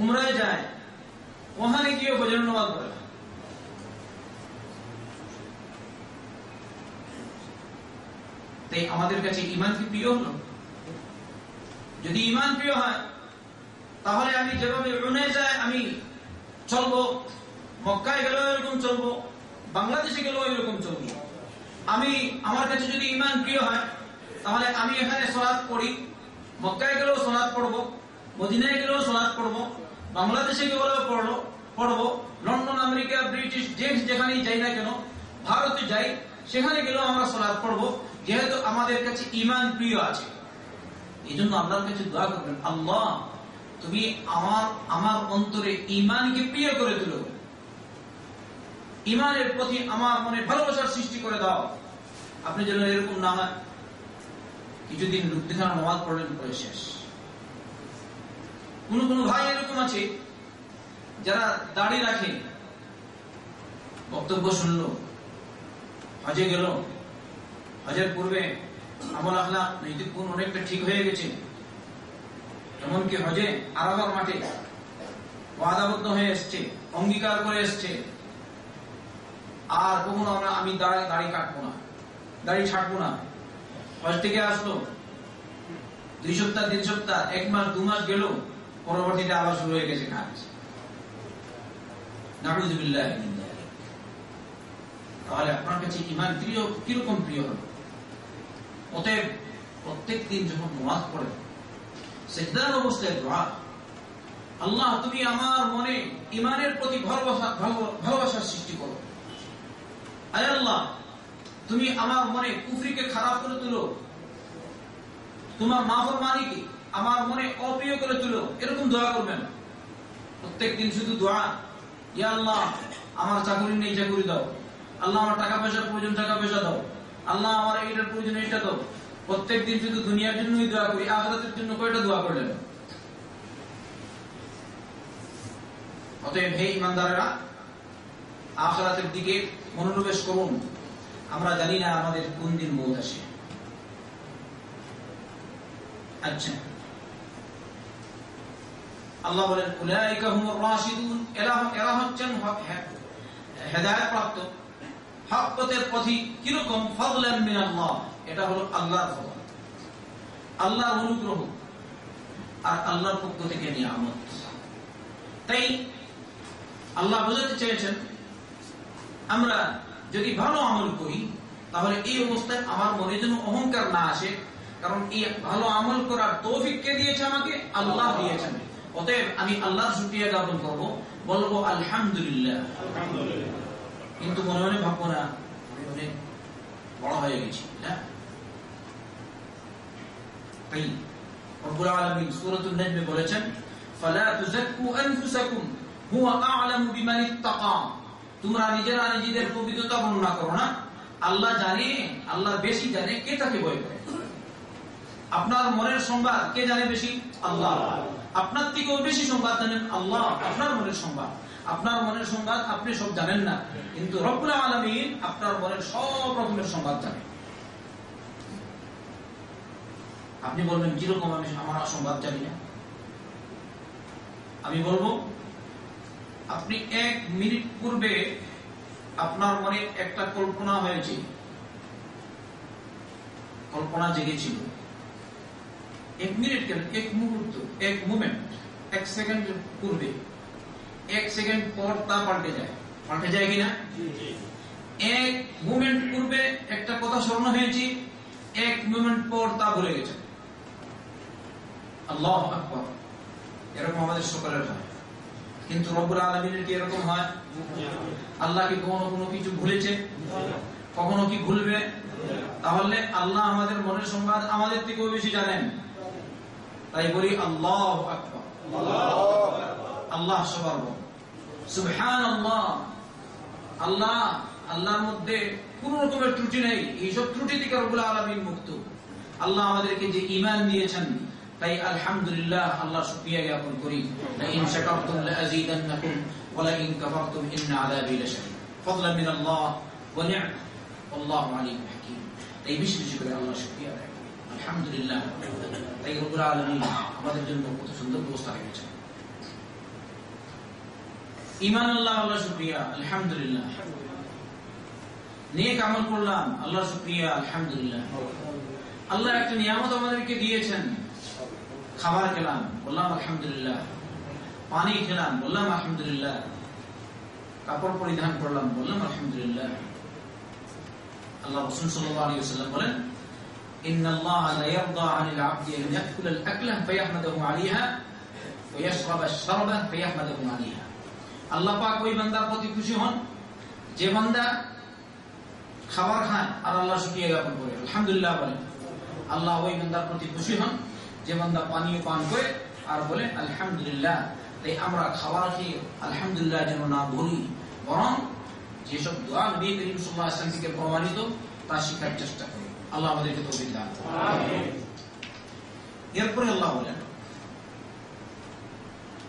উমরায় যায় ওখানে গিয়ে ফজর নামাজ পড়ে। তাই আমাদের কাছে ইমান কি প্রিয়? হলো যদি ইমান প্রিয় হয়, তাহলে আমি যেভাবে রুনে যায় আমি চলবো। মক্কায় গেলেও এরকম চলবো, বাংলাদেশে গেলেও এরকম চলবো। আমি, আমার কাছে যদি ইমান প্রিয় হয়, তাহলে আমি এখানে সলাৎ পড়ি। মক্কায় গেলেও সলাৎ পড়ব, মদিনায় গেলেও সলাৎ পড়ব, বাংলাদেশে গেলেও পড়ল পড়ব। লন্ডন, আমেরিকা, ব্রিটিশ যেখানেই যাই না কেন, ভারতে যাই সেখানে গেলেও আমরা সলাৎ পড়ব, যেহেতু আমাদের কাছে ইমান প্রিয় আছে। এই জন্য আল্লাহর কাছে দোয়া করবেন, আল্লাহ, তুমি আমার আমার অন্তরে ইমানকে প্রিয় করে তুলো। ইমানের প্রতি আমার মনে ভালোবাসার সৃষ্টি করে দাও। আপনি যেন এরকম না হয়। কিছুদিন লুপ্তিখানা নামাজ পড়লেন, পরে শেষ। কোন কোন ভাই এরকম আছে, যারা দাড়ি রাখে, বক্তব্য শুনলো হজে গেল। হজের পূর্বে আমল আহলা নৈতিক গুণ অনেকটা ঠিক হয়ে গেছে। এমনকি হজে আরাবার মাঠে ওয়াদাবদ্ধ হয়ে এসছে, অঙ্গীকার করে এসছে। আর কখনো আমরা আমি দাঁড়াই দাড়ি কাটবো না, দাড়ি ছাড়বো না। হজ থেকে আসলো। দুই সপ্তাহ, তিন সপ্তাহ, এক মাস, দু মাস গেল। পরবর্তীতে আবার শুরু হয়ে গেছে কাজ। নাহুজুবিল্লাহ তাহলে আপনার কাছে ইমান প্রিয়, কীরকম প্রিয় হলো অতএব প্রত্যেক দিন যখন নামাজ পড়ে, সেজদার অবস্থায় দোয়া, আল্লাহ তুমি আমার মনে ইমানের প্রতি ভালোবাসা ভালোবাসার সৃষ্টি করো। আয় আল্লাহ, তুমি আমার মনে কুফরিকে খারাপ করে তুলো। তোমার মাফর মানিকে আমার মনে অপ্রিয় করে তুলো। এরকম দোয়া করবেন। প্রত্যেক দিন শুধু দোয়া, ইয়া আল্লাহ, আমার চাকরি নেই, চাকরি দাও। আল্লাহ আমার টাকা পয়সার প্রয়োজন, টাকা পয়সা দাও। আল্লাহ আমার এইটার প্রয়োজন, এইটা দাও। প্রত্যেক দিন শুধু দুনিয়ার জন্যই দোয়া করি, আখরাতের জন্য কয়টা দোয়া করলেন? অতএব হে ইমানদারেরা আখরাতের দিকে মনোনিবেশ করুন। আমরা জানি না আমাদের কোন দিন মৌত আসে। আচ্ছা। আল্লাহ বলেন, উলাইকা হুমুর রাশিদুন, এরা এরা হচ্ছেন হেদায়েত প্রাপ্ত আল্লাহ আল্লাহ আমরা যদি ভালো আমল করি, তাহলে এই অবস্থায় আমার মনে যেন অহংকার না আসে, কারণ এই ভালো আমল করার তৌফিক কে দিয়েছে আমাকে? আল্লাহ দিয়েছেন। অতএব আমি আল্লাহর শুক্রিয়া জ্ঞাপন করব। বলব আলহামদুলিল্লাহ। কিন্তু মনে মনে ভাববো না আমি অনেক বড় হয়ে গেছি তাই রব্বুল আলামিন সূরাতুন নাজমে বলেছেন, ফালা আনফুসাকুম, হুয়া আ'লামু বিমান ইত্তাকা। তোমরা নিজেরা নিজেদের পবিত্রতা বর্ণনা করো না। আল্লাহ জানে, আল্লাহ বেশি জানে কে তাকে ভয় করে। আপনার মনের সংবাদ কে জানে বেশি? আল্লাহ। আপনার থেকেও বেশি সংবাদ জানেন আল্লাহ, আপনার মনের সংবাদ। আপনার মনের সংবাদ আপনি সব জানেন না। কিন্তু রব্বুল আলমিন আপনার মনের সব রকমের সংবাদ জানেন আপনি বলবেন, কীরকম আমি আমার সংবাদ জানি না? আমি বলব, আপনি এক মিনিট পূর্বে আপনার মনে একটা কল্পনা হয়েছে। কল্পনা জেগেছিল। এক মিনিট কেন? এক মুহূর্ত, এক মুমেন্ট এক সেকেন্ড পূর্বে। এক সেকেন্ড পর তা পাল্টে যায়। পাল্টে যায় কিনা? এক মুমেন্ট পূর্বে একটা কথা স্মরণ হয়েছে এক মুমেন্ট পর তা ভুলে গেছে। আল্লাহ আকবর। এরকম আমাদের সকলের হয়। কিন্তু রব্বুল আলমিনের কি এরকম হয়? আল্লাহ কি কখনো কোনো কিছু ভুলেছে? কখনো কি ভুলবে? তাহলে আল্লাহ আমাদের মনের সংবাদ আমাদের থেকেও বেশি জানেন। তাই বলি আল্লাহ আকবর। আল্লাহ সবার সুবহান আল্লাহ আল্লাহ, আল্লাহর মধ্যে কোন রকমের ত্রুটি নেই। এইসব ত্রুটি থেকে রব্বুল আলমিন মুক্ত। আল্লাহ আমাদেরকে যে ইমান দিয়েছেন, তাই আলহামদুলিল্লাহ আল্লাহ শুকরিয়া জ্ঞাপন করি। লাইন শাকারতুম লাযীদান্নাকুম ওয়া লাইন কাফারতুম ইন্না আযাবি লাশাদীদ ফাদলান মিন আল্লাহ ওয়া নি'মা আল্লাহু আলিমুল হাকীম। তাই বেশি করে আল্লাহ শুকরিয়া আলহামদুলিল্লাহ। তাই রব্বুল আলামিন আমাদের জন্য কত সুন্দর ব্যবস্থা রেখেছেন। ইমান আল্লাহ আল্লাহ শুক্রিয়া আলহামদুলিল্লাহ নেক আমল করলাম আল্লাহ শুক্রিয়া আলহামদুলিল্লাহ আল্লাহ একটা নিয়ামত আমাদেরকে দিয়েছেন খাবার খেলাম বললাম আলহামদুলিল্লাহ পানি খেলাম বললাম আলহামদুলিল্লাহ কাপড় পরিধান করলাম বললাম আলহামদুলিল্লাহ আল্লাহ রসুল সাল্লাল্লাহু আলাইহি ওয়াসাল্লাম বলেন ইন্না আল্লাহ লা ইয়ারদা আনিল আবদি আন ইয়াকুল আল আকলা ফায়াহমাদুহু আলাইহা ওয়া ইয়াশরাব আশ-শারবা ফায়াহমাদুহু আলাইহা আল্লাহ পাক ওই বান্দার প্রতি খুশি হন। যে বান্দা খাবার খান আর আল্লাহ শুকিয়ে জ্ঞাপন করে। আলহামদুলিল্লাহ বলেন। আল্লাহ ওই বান্দার প্রতি খুশি হন যে বান্দা পানীয় পান করে আর বলেন আলহামদুলিল্লাহ। তাই আমরা খাবার খেয়ে আলহামদুলিল্লাহ যেন না বলি বরং যেসব দোয়া নবী করিম আলাইহি থেকে প্রমাণিত তা শেখার চেষ্টা করি। আল্লাহ আমাদেরকে দান করুন। এরপরে আল্লাহ বলেন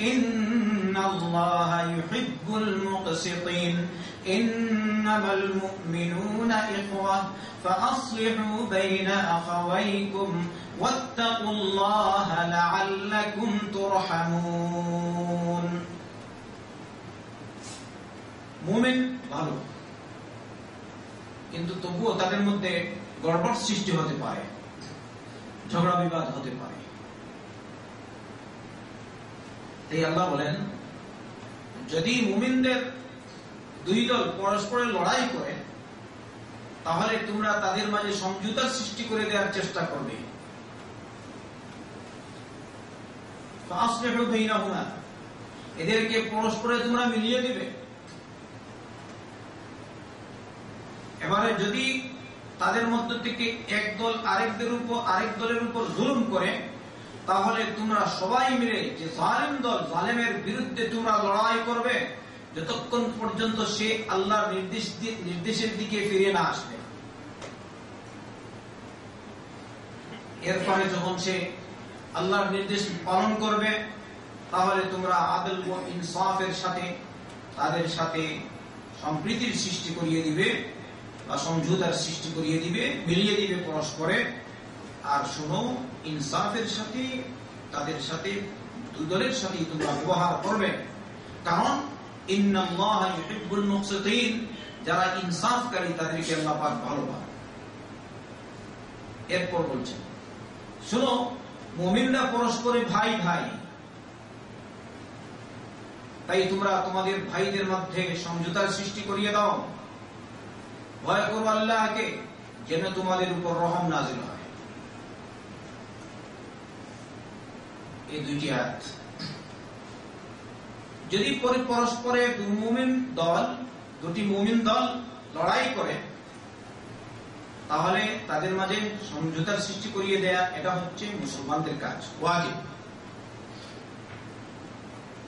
إن الله يحب المقسطين إنما المؤمنون إخوة فأصلحوا بين أخويكم واتقوا الله لعلكم ترحمون মুমিন ভালো কিন্তু তবুও তাদের মধ্যে গড়বড় সৃষ্টি হতে পারে ঝগড়া বিবাদ হতে পারে তাই আল্লাহ বলেন, যদি মুমিনদের দুই দল পরস্পরের লড়াই করে, তাহলে তোমরা তাদের মাঝে সমঝোতার সৃষ্টি করে দেওয়ার চেষ্টা করবে। এদেরকে পরস্পরে তোমরা মিলিয়ে দিবে। এবারে যদি তাদের মধ্য থেকে এক দল আরেকদের উপর, আরেক দলের উপর জুলুম করে তাহলে তোমরা সবাই মিলে যে জালেম দল, জালেমের বিরুদ্ধে তোমরা লড়াই করবে, যতক্ষণ পর্যন্ত সে আল্লাহর নির্দেশ নির্দেশের দিকে ফিরে না আসবে। এরপরে যখন সে আল্লাহর নির্দেশ পালন করবে, তাহলে তোমরা আদল ও ইনসাফের সাথে, তাদের সাথে সম্প্রীতির সৃষ্টি করিয়ে দিবে বা সমঝোতার সৃষ্টি করিয়ে দিবে, মিলিয়ে দিবে পরস্পরে। আর শোনো, ইনসাফের সাথে, তাদের সাথে দুদলের সাথে তোমরা ব্যবহার করবে। কারণ যারা ইনসাফকারী, তাদেরকে আল্লাহ পাক এরপর বলছেন শোনো, মমিনরা পরস্পরে ভাই ভাই। তাই তোমরা তোমাদের ভাইদের মধ্যে সমঝোতার সৃষ্টি করিয়ে দাও। ভয় করো আল্লাহকে, যেন তোমাদের উপর রহম নাজিল হয়। এই দুইটি আয়াত। যদি পরস্পরে মুমিন দল, দুটি মুমিন দল লড়াই করে, তাহলে তাদের মাঝে সমঝোতার সৃষ্টি করিয়ে দেয়া, এটা হচ্ছে মুসলমানদের কাজ, ওয়াজিব।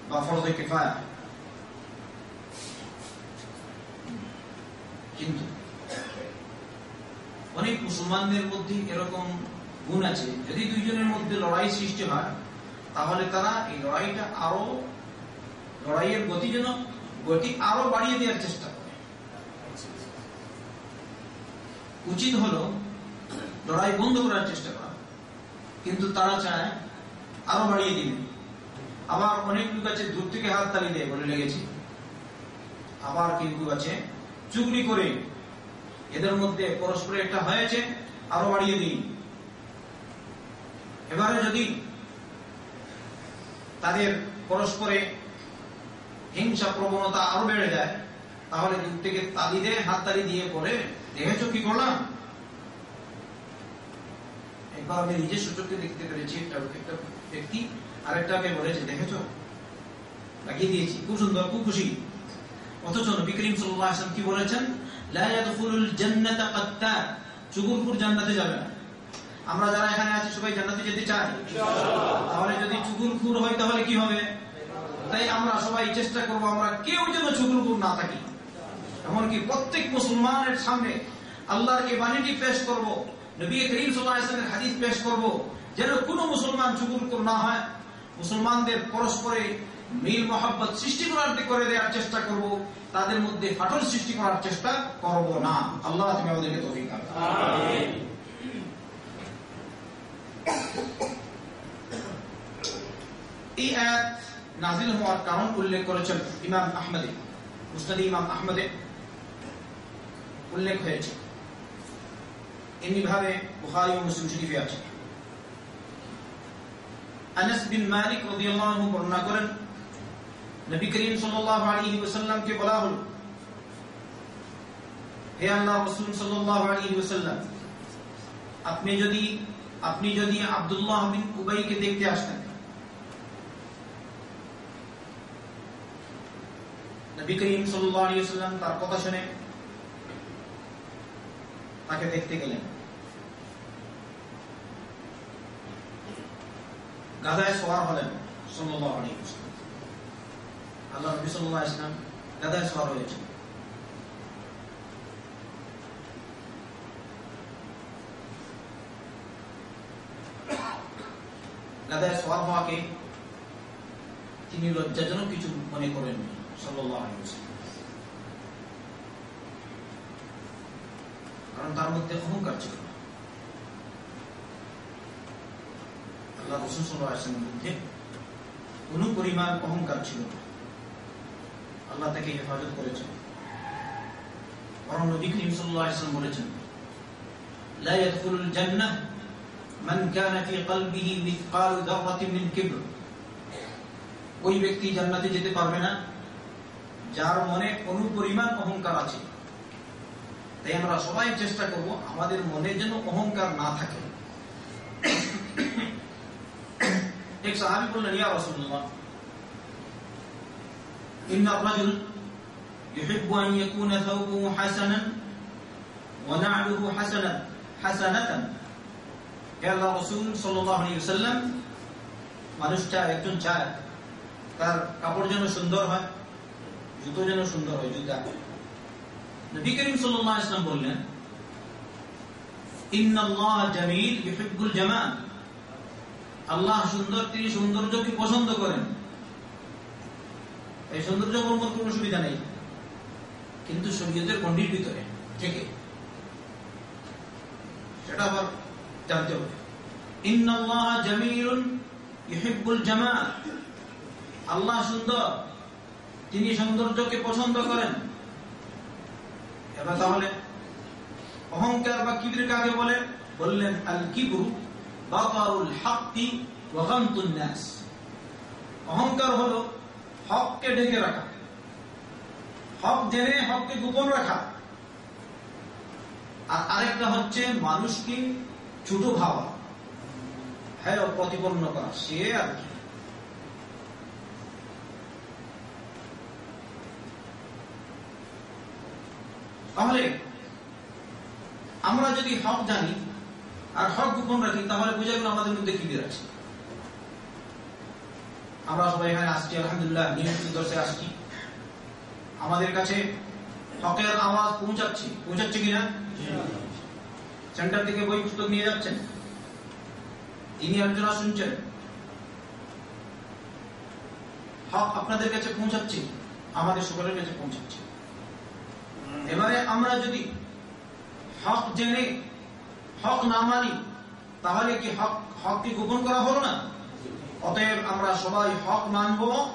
বা কিন্তু অনেক মুসলমানদের মধ্যে এরকম গুণ আছে, যদি দুইজনের মধ্যে লড়াই সৃষ্টি হয় তাহলে তারা এই লড়াইটা আরও, লড়াইয়ের গতি যেন, গতি আরও বাড়িয়ে দেওয়ার চেষ্টা করে। উচিত হলো লড়াই বন্ধ করার চেষ্টা করা। কিন্তু তারা চায় আরও বাড়িয়ে দিবে। আবার অনেক লোক আছে দূর থেকে হাত তালি দেয় বলে লেগেছে। আবার কিন্তু আছে চুগলি করে এদের মধ্যে পরস্পর একটা হয়েছে, আরও বাড়িয়ে দিই। এবারে যদি তাদের পরস্পরে হিংসা প্রবণতা আরও বেড়ে যায়, তাহলে দূর থেকে তালি দেয় হাত তালি দিয়ে পরে দেখেছ কি করলাম? একবার আমি নিজের সূচককে দেখতে পেরেছি, একটা একটা ব্যক্তি আরেকটাকে বলেছে, দেখেছ? লাগিয়ে দিয়েছি, খুব সুন্দর, খুব খুশি। অথচ নবী করিম সাল্লাল্লাহু আলাইহি কি বলেছেন? লা ইয়াদখুলুল জান্নাতা কাত্তার চুগুলপুর জান্নাতে যাবে না। আমরা যারা এখানে আছি সবাই জান্নাতে যেতে চাই। তাহলে যদি চুগুলপুর হয়, তাহলে কি হবে? তাই আমরা সবাই চেষ্টা করব আমরা কেউ যেন চুগুলপুর না থাকি। এমনকি প্রত্যেক মুসলমানের সামনে আল্লাহর এই বাণীটি পেশ করব, নবী করিম আলাইহি হাদিস পেশ করব, যেন কোনো মুসলমান চুগুলপুর না হয়। মুসলমানদের পরস্পরে মিল মহাব্বত সৃষ্টি করার করে দেওয়ার চেষ্টা করব, তাদের মধ্যে ফাটল সৃষ্টি করার চেষ্টা করব না। আল্লাহ তুমি আমাদেরকে তৌফিক এই আয়াত নাজিল হওয়ার কারণ উল্লেখ করেছেন ইমাম আহমদে, মুস্তাদি ইমাম আহমদে। উল্লেখ হয়েছে। এমনি ভাবে ও মুসলিম শরীফে আছে। আনাস বিন মালিক রাদিয়াল্লাহু আনহু বর্ণনা করেন, নবী করিম সাল্লাল্লাহু আলাইহি ওয়াসাল্লামকে বলা হলো, হে আল্লাহ রসুল সাল্লাল্লাহু আলাইহি ওয়াসাল্লাম, আপনি যদি আপনি যদি আব্দুল্লাহ বিন উবাইকে দেখতে আসতেন। তার কথা শুনে তাকে দেখতে গেলেন। গাধায় সওয়ার হলেন আলাইহি ওয়াসাল্লাম। আল্লাহ নবী সাল্লাল্লাহু আলাইহি ওয়াসাল্লাম গাধায় সওয়ার হয়েছেন। গাদায় সওয়াব হওয়াকে তিনি লজ্জাজনক কিছু মনে করেন কারণ তার মধ্যে অহংকার ছিল। আল্লাহ মধ্যে কোনো পরিমাণ অহংকার ছিল আল্লাহ তাকে হেফাজত করেছেন। বরং নবী করিম সাল্লাহ বলেছেন, লা ইয়াদখুলুল জান্নাহ من كان في قلبه مثقال ذرة من كبر ওই ব্যক্তি জান্নাতে যেতে পারবে না যার মনে কোনো পরিমাণ অহংকার আছে তাই আমরা সবাই চেষ্টা করব আমাদের মনে যেন অহংকার না থাকে এক সাহাবি বললেন ইয়া রাসূলুল্লাহ إن الرجل يحب أن يكون ثوبه حسنا ونعله حسنا حسنة হে মানুষটা একজন চায়? তার কাপড় যেন সুন্দর হয়, জুতো যেন সুন্দর হয়, জুতা। নবী করিম সাল্লাল্লাহু আলাইহি ওয়াসাল্লাম বললেন আল্লাহ সুন্দর তিনি পছন্দ করেন। এই সৌন্দর্য কোনো সুবিধা নেই। কিন্তু শরীয়তের গণ্ডির ভিতরে থেকে সেটা আবার জানতে হবে আল্লাহ সুন্দর, তিনি সৌন্দর্যকে পছন্দ করেন। এবার তাহলে অহংকার বা কিবির কাকে বলে? বললেন আল কিবরু বাতারুল অহংকার হলো হককে ঢেকে রাখা। হক জেনে হককে গোপন রাখা। আর আরেকটা হচ্ছে মানুষকে ছোট ভাবা হ্যাঁ প্রতিপন্ন করা সে আর কি। তাহলে, আমরা যদি হক জানি, আর হক গোপন রাখি, তাহলে বোঝা গেল আমাদের মধ্যে কি আছে আমরা সবাই এখানে আসছি, আলহামদুলিল্লাহ, নিয়মিত দর্শে আসছি। আমাদের কাছে হকের আওয়াজ পৌঁছাচ্ছি। পৌঁছাচ্ছে কিনা? সেন্টার থেকে বই পুস্তক নিয়ে যাচ্ছেন? তিনি আলোচনা শুনছেন? হক আপনাদের কাছে পৌঁছাচ্ছে। আমাদের সকলের কাছে পৌঁছাচ্ছে। এবারে আমরা যদি হক জেনে, হক না মানি, তাহলে কি হক হক কি গোপন করা হলো না? অতএব আমরা সবাই হক মানব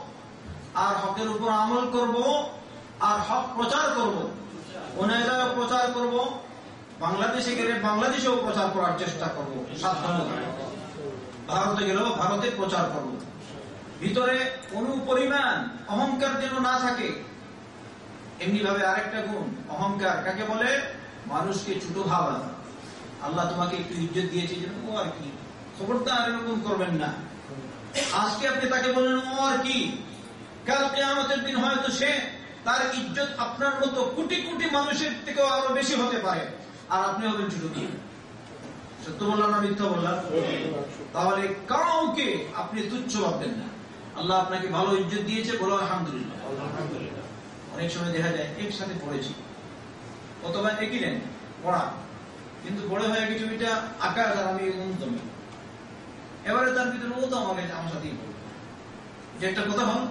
আর হকের উপর আমল করব আর হক প্রচার করব। অন্য প্রচার করব। বাংলাদেশে গেলে বাংলাদেশেও প্রচার করার চেষ্টা করব ভারতে গেলেও ভারতে প্রচার করব। ভিতরে কোন পরিমাণ অহংকার যেন না থাকে এমনি ভাবে আরেকটা গুণ, অহংকার। কাকে বলে? মানুষকে ছোট ভাবা। আল্লাহ তোমাকে একটু ইজ্জত দিয়েছে, যেন ও আর কি। খবরদার এরকম করবেন না। আজকে আপনি তাকে বললেন, ও আর কি? কাল আমাদের দিন হয়তো সে তার ইজ্জত আপনার মতো কোটি কোটি মানুষের থেকেও আরও বেশি হতে পারে। আর আপনি হবেন ছোট কি সত্য বললাম না মিথ্যা বললাম তাহলে কাউকে আপনি তুচ্ছ ভাববেন না আল্লাহ আপনাকে ভালো ইজ্জত দিয়েছে বলো আলহামদুলিল্লাহ অনেক সময় দেখা যায় একসাথে পড়েছি অথবা একই নেন পড়া কিন্তু বড় হয়ে গেছে ওইটা আকার আর আমি ন্যূনতম এবারে তার ভিতরে ও তো আমাকে আমার সাথেই পড়বে যে একটা কথা হল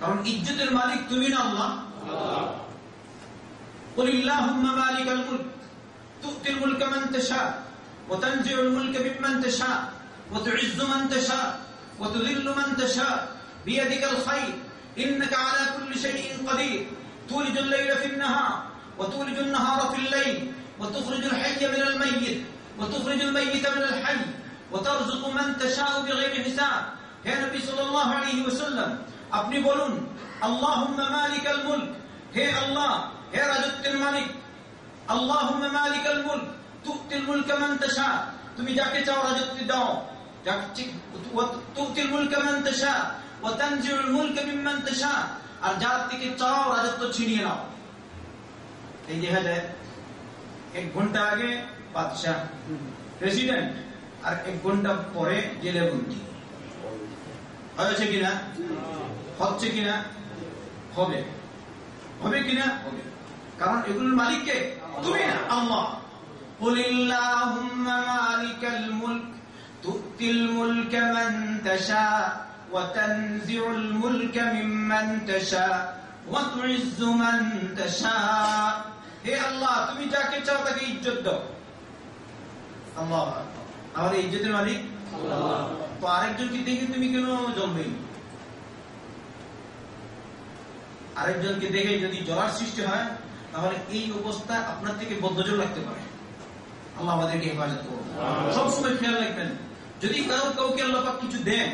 কারণ ইজ্জতের মালিক তুমি না আল্লাহ قل اللهم مالك الملك تؤتي الملك من تشاء وتنزع الملك ممن تشاء وتعز من تشاء وتذل من تشاء بيدك الخير إنك على كل شيء قدير تولج الليل في النهار وتولج النهار في الليل وتخرج الحي من الميت وتخرج الميت من الحي وترزق من تشاء بغير حساب হে নবী সাল্লাল্লাহু আলাইহি ওয়াসাল্লাম আপনি বলুন আল্লাহুম্মা মালিকাল মুলক হে আল্লাহ হে রাজত্বের মালিক আল্লাহুম্মা মালিকাল মুলক, তুতিল মুলকা মান তাশা। তুমি যাকে চাও রাজত্ব দাও। যাকে তুতিল মুলকা মান তাশা, ওয়া তানজিউল মুলকা মিম্মান তাশা। আর যার থেকে চাও রাজত্ব ছিনিয়ে নাও। এই দেখা যায় এক ঘণ্টা আগে বাদশাহ প্রেসিডেন্ট আর এক ঘণ্টা পরে জেলে বন্দি। হয়েছে কিনা? হচ্ছে কিনা? হবে। হবে কিনা? হবে। কারণ এগুলোর মালিক কে? তুমি না আল্লাহ قل اللهم مالك الملك تؤتي الملك من تشاء وتنزع الملك ممن تشاء وتعز من تشاء হে আল্লাহ তুমি যাকে চাও তাকে ইজ্জত দাও আল্লাহ আমার ইজ্জতের মালিক তো আরেকজনকে দেখে তুমি কেন জন্মই আরেকজনকে দেখে যদি জ্বলার সৃষ্টি হয় তাহলে এই অবস্থা আপনার থেকে বদ্ধজল লাগতে পারে। আল্লাহ আমাদেরকে হেফাজত করুন। সবসময় খেয়াল রাখবেন যদি কারও কাউকে আল্লাপাক কিছু দেন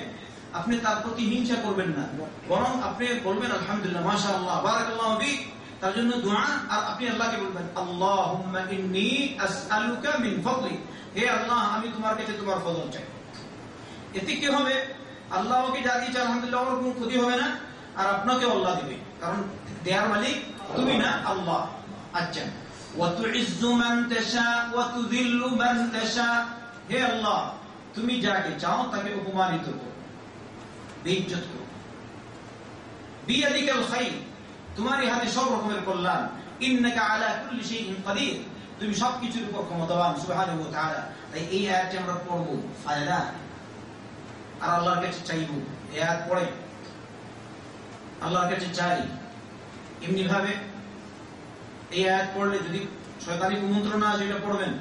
আপনি তার প্রতি হিংসা করবেন না। বরং আপনি বলবেন আলহামদুলিল্লাহ মাশা আল্লাহ বারাকাল্লাহ বি তার জন্য দোয়া আর আপনি আল্লাহকে বলবেন আল্লাহুম্মা ইন্নী আসআলুকা মিন ফাদলি হে আল্লাহ আমি তোমার কাছে তোমার ফজল চাই। এতে কি হবে? আল্লাহকে যা দিয়েছে আলহামদুলিল্লাহ ওর কোনো ক্ষতি হবে না আর আপনাকে আল্লাহ দিবে। কারণ দেয়ার মালিক তুমি না আল্লাহ আচ্ছা তুমি যাকে চাও তাকে অপমানিত তুমি সবকিছুর উপর ক্ষমতাবান, সুবহানাহু ওয়া তাই এই আয়াতটি আমরা পড়ব ফায়দা। আর আল্লাহর কাছে চাইব এই আয়াত পড়ে। আল্লাহর কাছে চাই এমনি ভাবে এই আয়াত পড়লে যদি শয়তানি কুমন্ত্রণা আছে এটা পড়বেন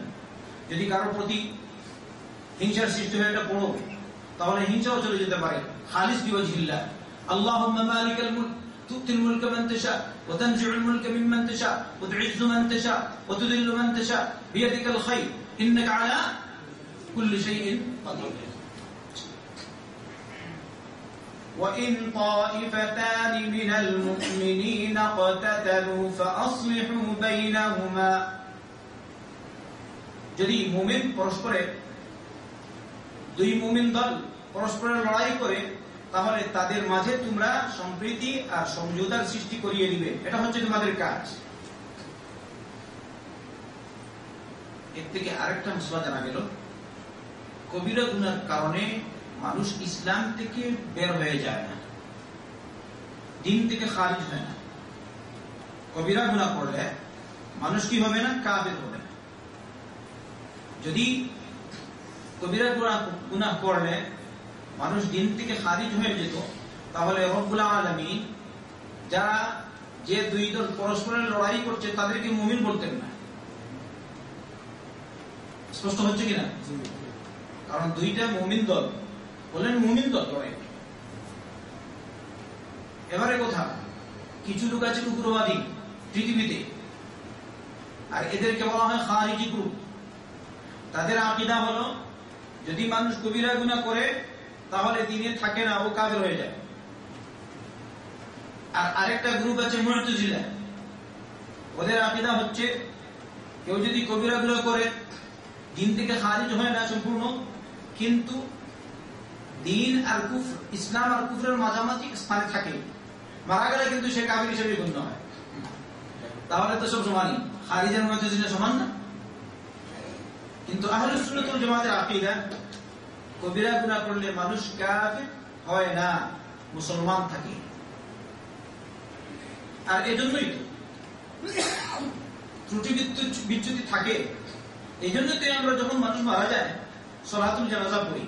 যদি কারোর প্রতি হিংসার সৃষ্টি হয় এটা পড়ো তাহলে হিংসাও চলে যেতে পারে খালিস বিওয়াজিল্লা আল্লাহুম্মা মালিকাল মুলক تؤتي الملك من تشاء وتنزع الملك ممن تشاء وتعز من تشاء وتذل من تشاء بيدك الخير انك على كل شيء قدير وإن طائفتان من المؤمنين اقتتلوا فأصلحوا بينهما যদি মুমিন পরস্পরে দুই মুমিন দল পরস্পরের লড়াই করে তাহলে তাদের মাঝে তোমরা সম্প্রীতি আর সমঝোতার সৃষ্টি করিয়ে দিবে এটা হচ্ছে তোমাদের কাজ এর থেকে আরেকটা মশলা জানা গেল কবিরা গুনার কারণে মানুষ ইসলাম থেকে বের হয়ে যায় না। দিন থেকে খারিজ হয় না। কবিরা গুণা করলে মানুষ কি হবে না? কাবের হবে না। যদি কবিরা গুণা করলে মানুষ দিন থেকে খারিজ হয়ে যেত তাহলে রব্বুল আলমী যারা যে দুই দল পরস্পরের লড়াই করছে তাদেরকে মুমিন বলতেন না। স্পষ্ট হচ্ছে কিনা? কারণ দুইটা মুমিন দল বললেন, মুমিন দল লড়াই এবারে কথা, কিছু লোক আছে উগ্রবাদী পৃথিবীতে, আর এদেরকে বলা হয় খারিজি গ্রুপ। তাদের আকিদা হলো, যদি মানুষ কবিরা গুণা করে, তাহলে দিনে থাকে না, ও কাজ হয়ে যায়। আর আরেকটা গ্রুপ আছে মুরতুজিলা ওদের আকিদা হচ্ছে, কেউ যদি কবিরা গুণা করে, দিন থেকে খারিজ হয় না সম্পূর্ণ, কিন্তু দিন আর কুফ ইসলাম আর কুফরের মাঝামাঝি স্থানে থাকে মারা গেলে কিন্তু সে কাবির হিসেবে গণ্য হয়। তাহলে তো সব সমানই। খারিজের মধ্যে সমান না? কিন্তু আহলে সুন্নাতুল জামাতের আকীদা, কবিরা গুনাহ করলে মানুষ কাফির হয় না, মুসলমান থাকে। আর এজন্যই তো ত্রুটি বিচ্যুতি থাকে। এই জন্যই তো আমরা যখন মানুষ মারা যায়, সলাতুল জানাজা পড়ি।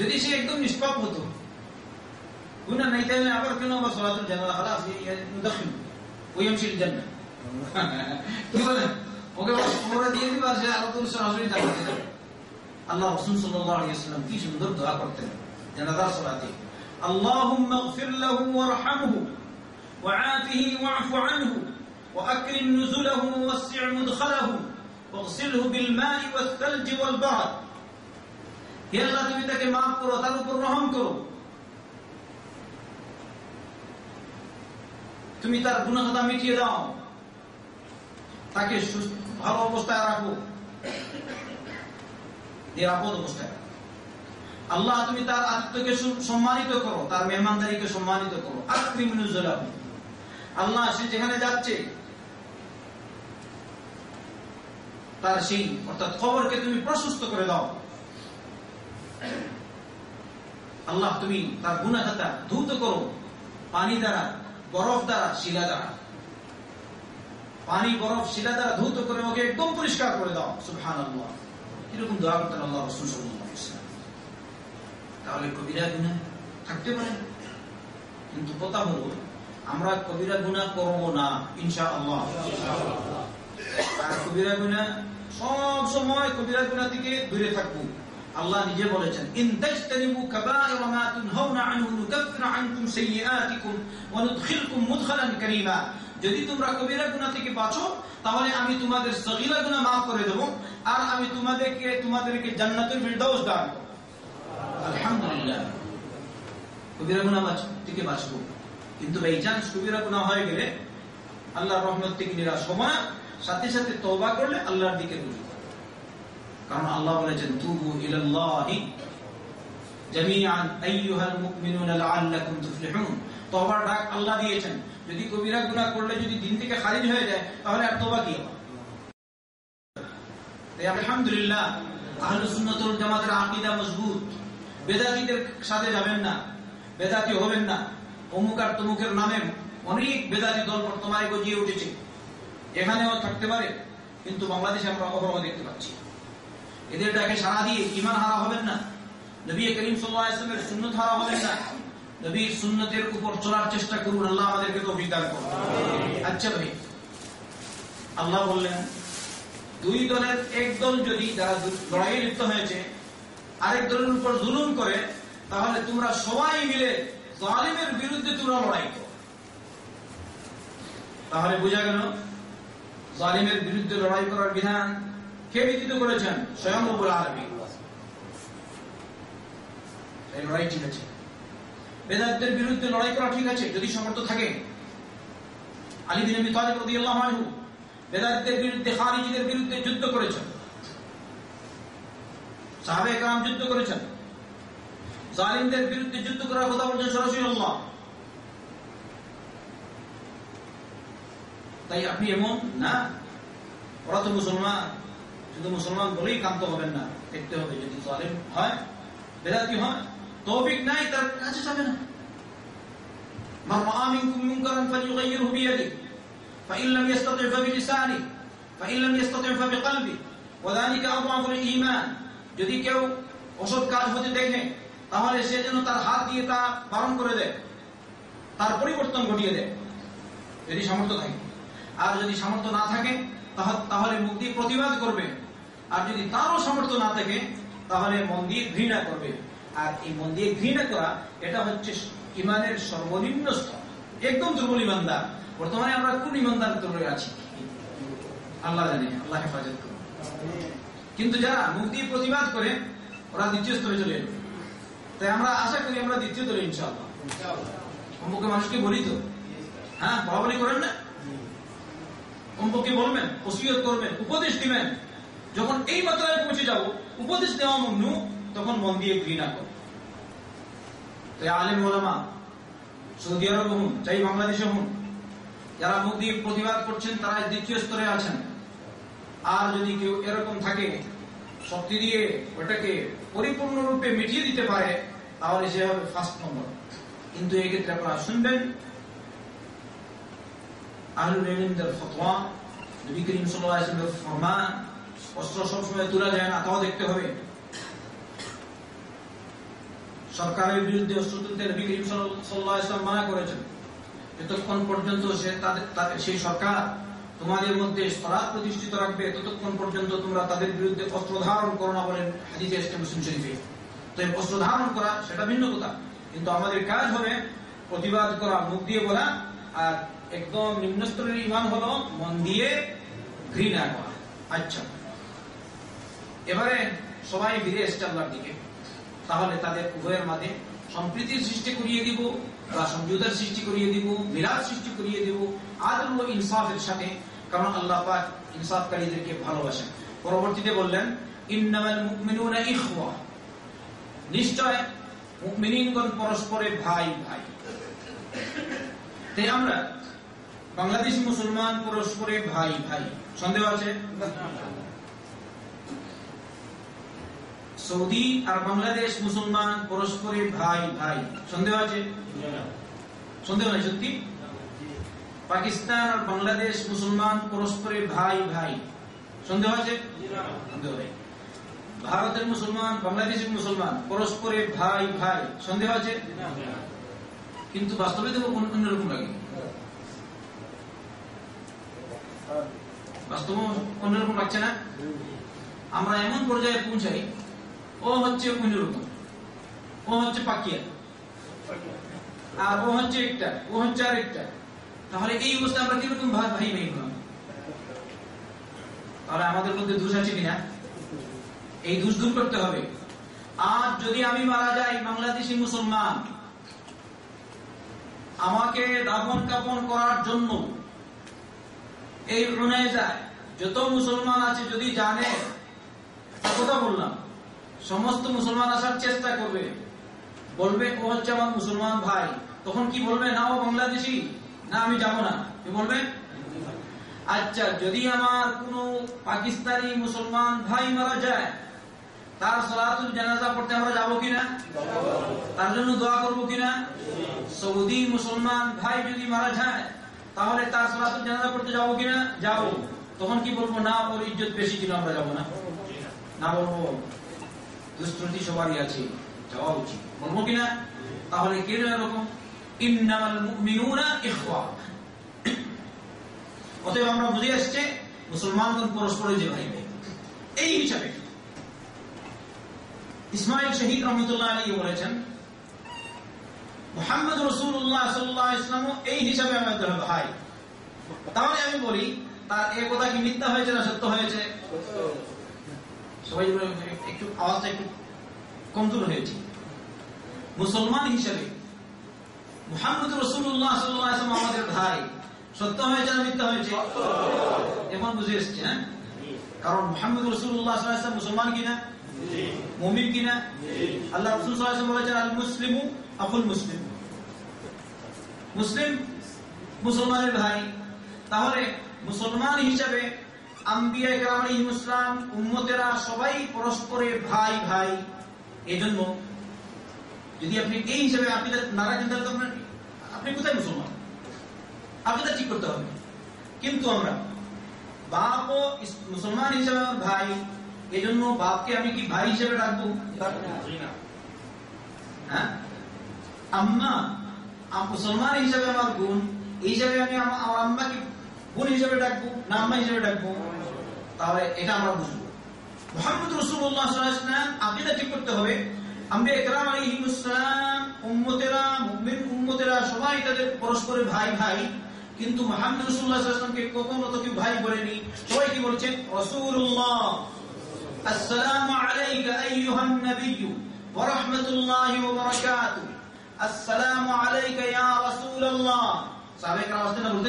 যদি সে একদম নিষ্পাপ হতো গুণা নাই তাহলে আবার কেন আবার সলাতুল জানাজা খালাস মুদাখিল ওয়াইমশিল জান্নাত কি বলেন ওকে ওরা দিয়ে দিবা সে আরো তো সরাসরি জান্নাতে যাবে আল্লাহ রাসূল সাল্লাল্লাহু আলাইহি ওয়াসাল্লাম কি সুন্দর দোয়া করতেন জানাজার সালাতে اللهم اغفر له وارحمه وعافه واعف عنه واكرم نزله ووسع مدخله واغسله بالماء والثلج والبرد হে আল্লাহ, তুমি তাকে মাফ করো, তার উপর রহম করো। তুমি তার গুণাখাতা মিটিয়ে দাও। তাকে ভালো অবস্থায় রাখো। নিরাপদ অবস্থায় আল্লাহ, তুমি তার আত্মকে সম্মানিত করো, তার মেহমানদারিকে সম্মানিত করো। আকরিমিনুজ্জালাহু আল্লাহ, সে যেখানে যাচ্ছে, তার সেই, অর্থাৎ খবরকে তুমি প্রশস্ত করে দাও। আল্লাহ তুমি তার গুণাখাতা ধৌত করো। পানি দ্বারা বরফ দ্বারা শিলা দ্বারা। পানি বরফ শিলা দ্বারা ধৌত করে ওকে একদম পরিষ্কার করে দাও। আল্লাহ এরকম দোয়া করতেন আল্লাহ রসুল তাহলে কবিরা গুণা থাকতে পারে। কিন্তু কথা হলো আমরা কবিরা গুণা করব না ইনশা আল্লাহ আর কবিরা গুণা সব সময় কবিরা গুণা থেকে দূরে থাকব। আল্লাহ নিজে বলেছেন, ইন তুনহাউনা আনহু আনকুম সাইয়্যাতিকুম ওয়া নুদখিলকুম মুদখালান কারীমা। যদি তোমরা কবিরা গুনাহ থেকে বাঁচো, তাহলে আমি তোমাদের সগীরা গুনাহ maaf করে দেব, আর আমি তোমাদেরকে তোমাদেরকে জান্নাতুল ফিরদাউস দান আলহামদুলিল্লাহ। কবিরা গুনাহ থেকে বাঁচবো। কিন্তু বাই চান্স কবিরা গুনাহ হয়ে গেলে আল্লাহর রহমত থেকে নিরাশ হব সাথে সাথে তওবা করলে আল্লাহর দিকে রুজু। কারণ আল্লাহ বলেছেন, তুবু ইলাল্লাহি জামিআন, আইয়ুহাল মুমিনুনা লাআল্লাকুম তুফলিহুন। তওবার ডাক আল্লাহ দিয়েছেন, যদি কবিরা গুনাহ করলে যদি দিন থেকে খারিজ হয়ে যায়, তাহলে আর তওবা কি হবে? আলহামদুলিল্লাহ আহলুস সুন্নাত ওয়াল জামাতের আকীদা মজবুত। বেদাতীদের সাথে যাবেন না, বেদাতি হবেন না। অমুক আর তমুকের নামে অনেক বেদাতি দল বর্তমানে গজিয়ে উঠেছে। এখানেও থাকতে পারে, কিন্তু বাংলাদেশে আমরা অহরহ দেখতে পাচ্ছি। এদের সারা দিয়ে ইমান হারা হবেন না। নবী করিম ওয়াসাল্লামের সুন্নাত হারা হবেন না। নবীর সুন্নতের উপর চলার চেষ্টা করুন, আল্লাহ আমাদেরকে তৌফিক দান করুন। আচ্ছা ভাই, আল্লাহ বললেন, দুই দলের এক দল যদি যারা লিপ্ত হয়েছে, আরেক দলের উপর জুলুম করে, তাহলে তোমরা সবাই মিলে জালিমের বিরুদ্ধে তোমরা লড়াই করো। তাহলে বোঝা গেল, জালিমের বিরুদ্ধে লড়াই করার বিধান কে বিধিত করেছেন স্বয়ং রব্বুল আলামিন এই লড়াই ঠিক আছে বেদাতদের বিরুদ্ধে লড়াই করা ঠিক আছে যদি সমর্থ থাকে আলী বিন আবি তালিব রাদিয়াল্লাহু আনহু বেদাতদের বিরুদ্ধে খারিজিদের বিরুদ্ধে যুদ্ধ করেছেন সাহাবে کرام যুদ্ধ করেছেন জালিমদের বিরুদ্ধে যুদ্ধ করার কথা বলছেন সরাসরি আল্লাহ তাই আপনি এমন না ওরা তো মুসলমান শুধু মুসলমান বলেই কান্ত হবেন না দেখতে হবে যদি জালিম হয় বেদাতি হয় তৌফিক নাই তার কাছে যাবে না من رأى منكم منكرا فليغيره بيده فإن لم يستطع فبلسانه فإن لم يستطع فبقلبه وذلك أضعف الإيمان যদি কেউ অসৎ কাজ হতে দেখে তাহলে সে যেন তার হাত দিয়ে তা বারণ করে দেয় তার পরিবর্তন ঘটিয়ে দেয় যদি সামর্থ্য থাকে আর যদি সামর্থ্য না থাকে তাহ- তাহলে মুখ দিয়ে প্রতিবাদ করবে আর যদি তারও সামর্থ্য না থাকে, তাহলে মন দিয়ে ঘৃণা করবে। আর এই মন দিয়ে ঘৃণা করা, এটা হচ্ছে ইমানের সর্বনিম্ন স্তর। একদম দুর্বল ইমানদার। বর্তমানে আমরা কোন ইমানদার তরে আছি? আল্লাহ জানে, আল্লাহ হেফাজত করুন। কিন্তু যারা মুখ দিয়ে প্রতিবাদ করে, ওরা দ্বিতীয় স্তরে চলে এলো। তাই আমরা আশা করি আমরা দ্বিতীয় স্তরে ইনশাআল্লাহ। অমুকে মানুষকে বলি তো? হ্যাঁ বরাবরই করেন না? অমুকে বলবেন, ওসিয়ত করবেন, উপদেশ দিবেন। যখন এই মাত্রায় পৌঁছে যাব, উপদেশ দেওয়া মমনু তখন মন দিয়ে ঘৃণা কর। তাই আলেম ওলামা, সৌদি আরব হন, চাই বাংলাদেশে হন, যারা মুখ দিয়ে প্রতিবাদ করছেন, তারা দ্বিতীয় স্তরে আছেন। আর যদি কেউ এরকম থাকে, শক্তি দিয়ে ওটাকে পরিপূর্ণরূপে মিটিয়ে দিতে পারে, তাহলে সে হবে ফার্স্ট নম্বর কিন্তু এক্ষেত্রে আপনারা শুনবেন, আহলুল ফতোয়া, নবী করিম সাল্লাল্লাহু ফরমান অস্ত্র সবসময় তোলা যায় না, তাও দেখতে হবে। সরকারের বিরুদ্ধে অস্ত্র তুলতে নবী সাল্লাল্লাহু আলাইহি মানা করেছেন। যতক্ষণ পর্যন্ত সে সেই সরকার তোমাদের মধ্যে সরাত প্রতিষ্ঠিত রাখবে, ততক্ষণ পর্যন্ত তোমরা তাদের বিরুদ্ধে অস্ত্র ধারণ করো না বলেন হাদিসে মুসলিম শরীফে। তো অস্ত্র ধারণ করা, সেটা ভিন্ন কথা। কিন্তু আমাদের কাজ হবে প্রতিবাদ করা, মুখ দিয়ে বলা, আর একদম নিম্ন স্তরের ইমান হলো মন দিয়ে ঘৃণা করা। আচ্ছা। এবারে সবাই ফিরে এসছে আল্লাহর দিকে। তাহলে তাদের উভয়ের মাঝে সম্প্রীতির সৃষ্টি করিয়ে দিব, বা সমঝোতার সৃষ্টি করিয়ে দিব, মিলাদ সৃষ্টি করিয়ে দিব, আদল ও ইনসাফের সাথে, কারণ আল্লাহ পাক ইনসাফকারীদেরকে ভালোবাসেন। পরবর্তীতে বললেন নিশ্চয় পরস্পরে ভাই ভাই। আমরা বাংলাদেশ মুসলমান পরস্পরে ভাই ভাই। সন্দেহ আছে? সৌদি আর বাংলাদেশ মুসলমান পরস্পরে ভাই ভাই। সন্দেহ আছে? সন্দেহ নাই, সত্যি? পাকিস্তান আর বাংলাদেশ মুসলমান পরস্পরে ভাই ভাই। সন্দেহ আছে? সন্দেহ নেই। ভারতের মুসলমান, বাংলাদেশের মুসলমান পরস্পরে ভাই ভাই। সন্দেহ আছে? কিন্তু বাস্তবে তো অন্য- অন্যরকম লাগে। বাস্তব অন্যরকম লাগছে না? আমরা এমন পর্যায়ে পৌঁছাই ও হচ্ছে অন্যরকম ও হচ্ছে পাকিয়া। আর ও হচ্ছে একটা, ও হচ্ছে আর একটা তাহলে এই অবস্থা আমরা কীরকম ভাই ভাই ভাই হলাম তাহলে আমাদের মধ্যে দোষ আছে কিনা? এই দোষ দূর করতে হবে। আজ যদি আমি মারা যাই, বাংলাদেশি মুসলমান, আমাকে দাফন কাপন করার জন্য এই যত মুসলমান আছে যদি জানে কথা বললাম। সমস্ত মুসলমান আসার চেষ্টা করবে। বলবে, ও হচ্ছে আমার মুসলমান ভাই। তখন কি বলবে? না, ও বাংলাদেশি। না, আমি যাব না। কি বলবে? আচ্ছা যদি আমার কোন পাকিস্তানি মুসলমান ভাই মারা যায়, তার সালাতুল জানাজা পড়তে আমরা যাব কিনা? তার জন্য দোয়া করব কিনা? সৌদি মুসলমান ভাই যদি মারা যায়, তাহলে তার সালাতুল জানাজা পড়তে যাব কিনা? যাব। তখন কি বলব? না, ওর ইজ্জত বেশি ছিল, আমরা যাব না। না বলব। দুষ্কৃতি সবারই আছে, যাওয়া উচিত। বলব কিনা? তাহলে কে এরকম? অতএব আমরা বুঝে আসছে, মুসলমানগণ পরস্পরের যে ভাই এই হিসাবে। ইসমাইল শহীদ রহমতুল্লাহ আলী বলেছেন, মোহাম্মদ রসুল্লাহ সাল্লাহ ইসলাম এই হিসাবে আমাদের ভাই। তাহলে আমি বলি, তার এ কথা কি মিথ্যা হয়েছে না সত্য হয়েছে? সবাই একটু আওয়াজটা একটু কমজোর হয়েছে। মুসলমান হিসাবে মোহাম্মদ রসুল্লাহ সাল্লাহ আমাদের ভাই। সত্য হয়েছে না মিথ্যা হয়েছে? এখন বুঝে এসছে হ্যাঁ? কারণ মোহাম্মদ রসুল্লাহ সাল্লাহ মুসলমান কিনা? মুমিন কিনা? আল্লাহ রসুল বলেছেন আল মুসলিমু আকুল মুসলিম। মুসলিম মুসলমানের ভাই। তাহলে মুসলমান হিসাবে আম্বিয়া উম্মতেরা সবাই পরস্পরে ভাই ভাই। এজন্য যদি আপনি এই হিসাবে আপনি না রাখেন তাহলে তো আপনার- আপনি কোথায় মুসলমান? আপনাদের ঠিক করতে হবে। কিন্তু আমরা বাপ ও মুসলমান হিসাবে আমার ভাই এজন্য বাপকে আমি কি ভাই হিসেবে ডাকবো হ্যাঁ? আম্মা মুসলমান হিসাবে আমার গুণ এই হিসাবে আমি আমার আম্মাকে গুণ হিসেবে ডাকবো, না আম্মা হিসেবে ডাকবো, তাহলে এটা আমরা বুঝব। মোহাম্মদ রসুল্লাহ সাল্লাম আকিদা ঠিক করতে হবে। আমরা একরাম আলিহিমুসলাম উম্মতেরা, মুমিন উম্মতেরা সবাই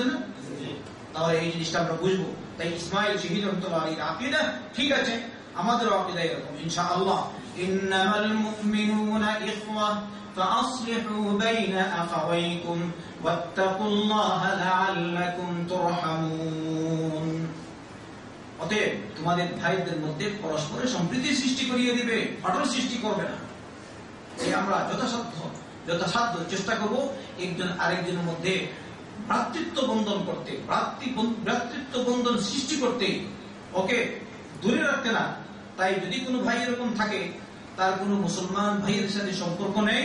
না? তাহলে এই জিনিসটা আমরা বুঝবো তাই ইসমাইল শহীদ রহমতুল্লাহ আলীর আকিদা ঠিক আছে আমাদের আকিদা এরকম ইনশাআল্লাহ ইন্নামাল মুমিনুনা ইখওয়া فأصلحوا بين أخويكم واتقوا الله لعلكم ترحمون অতএব তোমাদের ভাইদের মধ্যে পরস্পরের সম্প্রীতি সৃষ্টি করিয়ে দিবে ফাটল সৃষ্টি করবে না এই আমরা যথাসাধ্য যথাসাধ্য চেষ্টা করব একজন আরেকজনের মধ্যে ভ্রাতৃত্ব বন্ধন করতে ভ্রাতৃত্ব বন্ধন সৃষ্টি করতে ওকে দূরে রাখতে না। তাই যদি কোনো ভাই এরকম থাকে, তার কোনো মুসলমান ভাইয়ের সাথে সম্পর্ক নেই,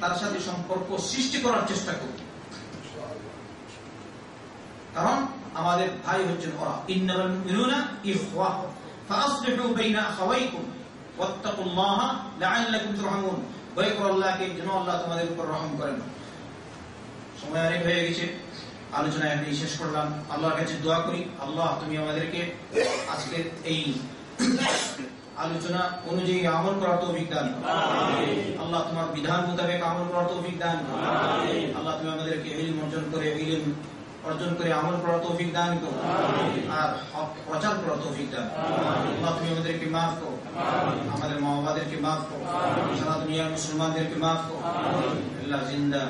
তার সাথে সম্পর্ক সৃষ্টি করার চেষ্টা করব কারণ আমাদের ভাই হচ্ছেন ওরা। ইন্নামাল মুমিনুনা ইখওয়া। ফাসলিহু বাইনা আখাওয়াইকুম। ওয়াত্তাকুল্লাহ লাআল্লাকুম তুরহামুন। ভয় করো আল্লাহকে যেন আল্লাহ তোমাদের উপর রহম করেন। সময় অনেক হয়ে গেছে। আলোচনা এখানে শেষ করলাম। আল্লাহর কাছে দোয়া করি আল্লাহ তুমি আমাদেরকে আজকের এই আলোচনা অনুযায়ী আমল করার তৌফিক দান। আল্লাহ তোমার বিধান মোতাবেক আমল করার তৌফিক দান। আল্লাহ তুমি আমাদেরকে ইলম অর্জন করে ইলম অর্জন করে আমল করার তৌফিক দান করো। আর হক প্রচার করার তৌফিক দান আল্লাহ তুমি আমাদেরকে মাফ করো। আমাদের মা বাবাদেরকে মাফ করো। সারা দুনিয়ার মুসলমানদেরকে মাফ করো। আল্লাহ জিন্দা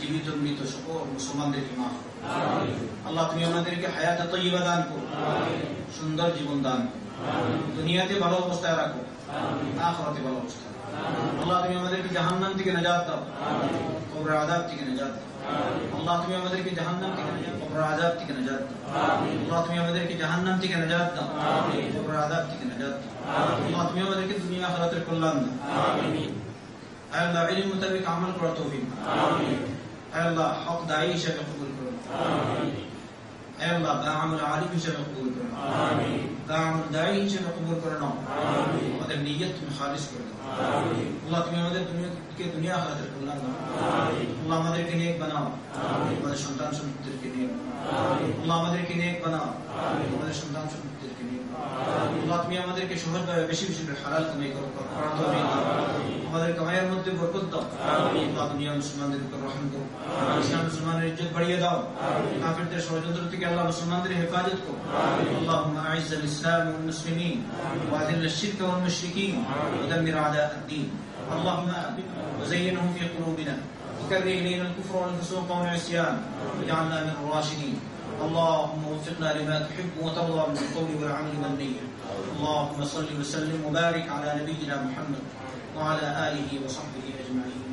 জীবিত মৃত সকল মুসলমানদেরকে মাফ করো আল্লাহ তুমি আমাদেরকে হায়াত তৈবা দান করো। সুন্দর জীবন দান করো। দুনিয়াতে ভালো অবস্থায় রাখো। না আখরাতে ভালো অবস্থায় রাখো। আল্লাহ তুমি আমাদেরকে জাহান্নাম থেকে নাজাত দাও। থেকে নাজাত দাও। আল্লাহ তুমি আমাদেরকে জাহান্নাম থেকে থেকে নাজাত দাও। আল্লাহ তুমি আমাদেরকে জাহান্নাম থেকে নাজাত দাও। থেকে নাজাত দাও। আল্লাহ তুমি আমাদেরকে দুনিয়া আখিরাতের কল্যাণ দাও। আল্লাহ ইলম মোতাবেক আমল তৌফিক দাও। আয় আল্লাহ হক দায়ী হিসেবে কবুল করো আয় আল্লাহ বা'আমুল আলিম হিসেবে কবুল দায়ী হিসেবে কবুল করে নাও। আমাদের নিয়ত তুমি খালিস করে দাও। আল্লাহ তুমি আমাদের দুনিয়াকে দুনিয়া আখিরাতের কল্যাণ দাও। আল্লাহ আমাদেরকে নেক বানাও। আমাদের সন্তান সন্ততিদেরকে নেক বানাও। আল্লাহ আমাদেরকে বানাও। আমাদের সন্তান বানাও আল্লাহ তুমি আমাদেরকে সহজভাবে বেশি বেশি করে হালাল কামাই করো করার তৌফিক দাও আমাদের কামাইয়ের মধ্যে বরকত দাও আল্লাহ দুনিয়া মুসলমানদের উপর রহম করো ইসলাম মুসলমানের ইজ্জত বাড়িয়ে দাও কাফিরদের ষড়যন্ত্র থেকে আল্লাহ মুসলমানদের হেফাজত করো اللهم اعز الاسلام والمسلمين واذل الشرك والمشركين ودمر اعداء الدين اللهم وزينهم في قلوبنا وكره الينا الكفر والفسوق والعصيان واجعلنا من الراشدين اللهم وفقنا لما تحب وترضى من القول والعمل والنية. اللهم صل وسلم وبارك على نبينا محمد وعلى آله وصحبه أجمعين.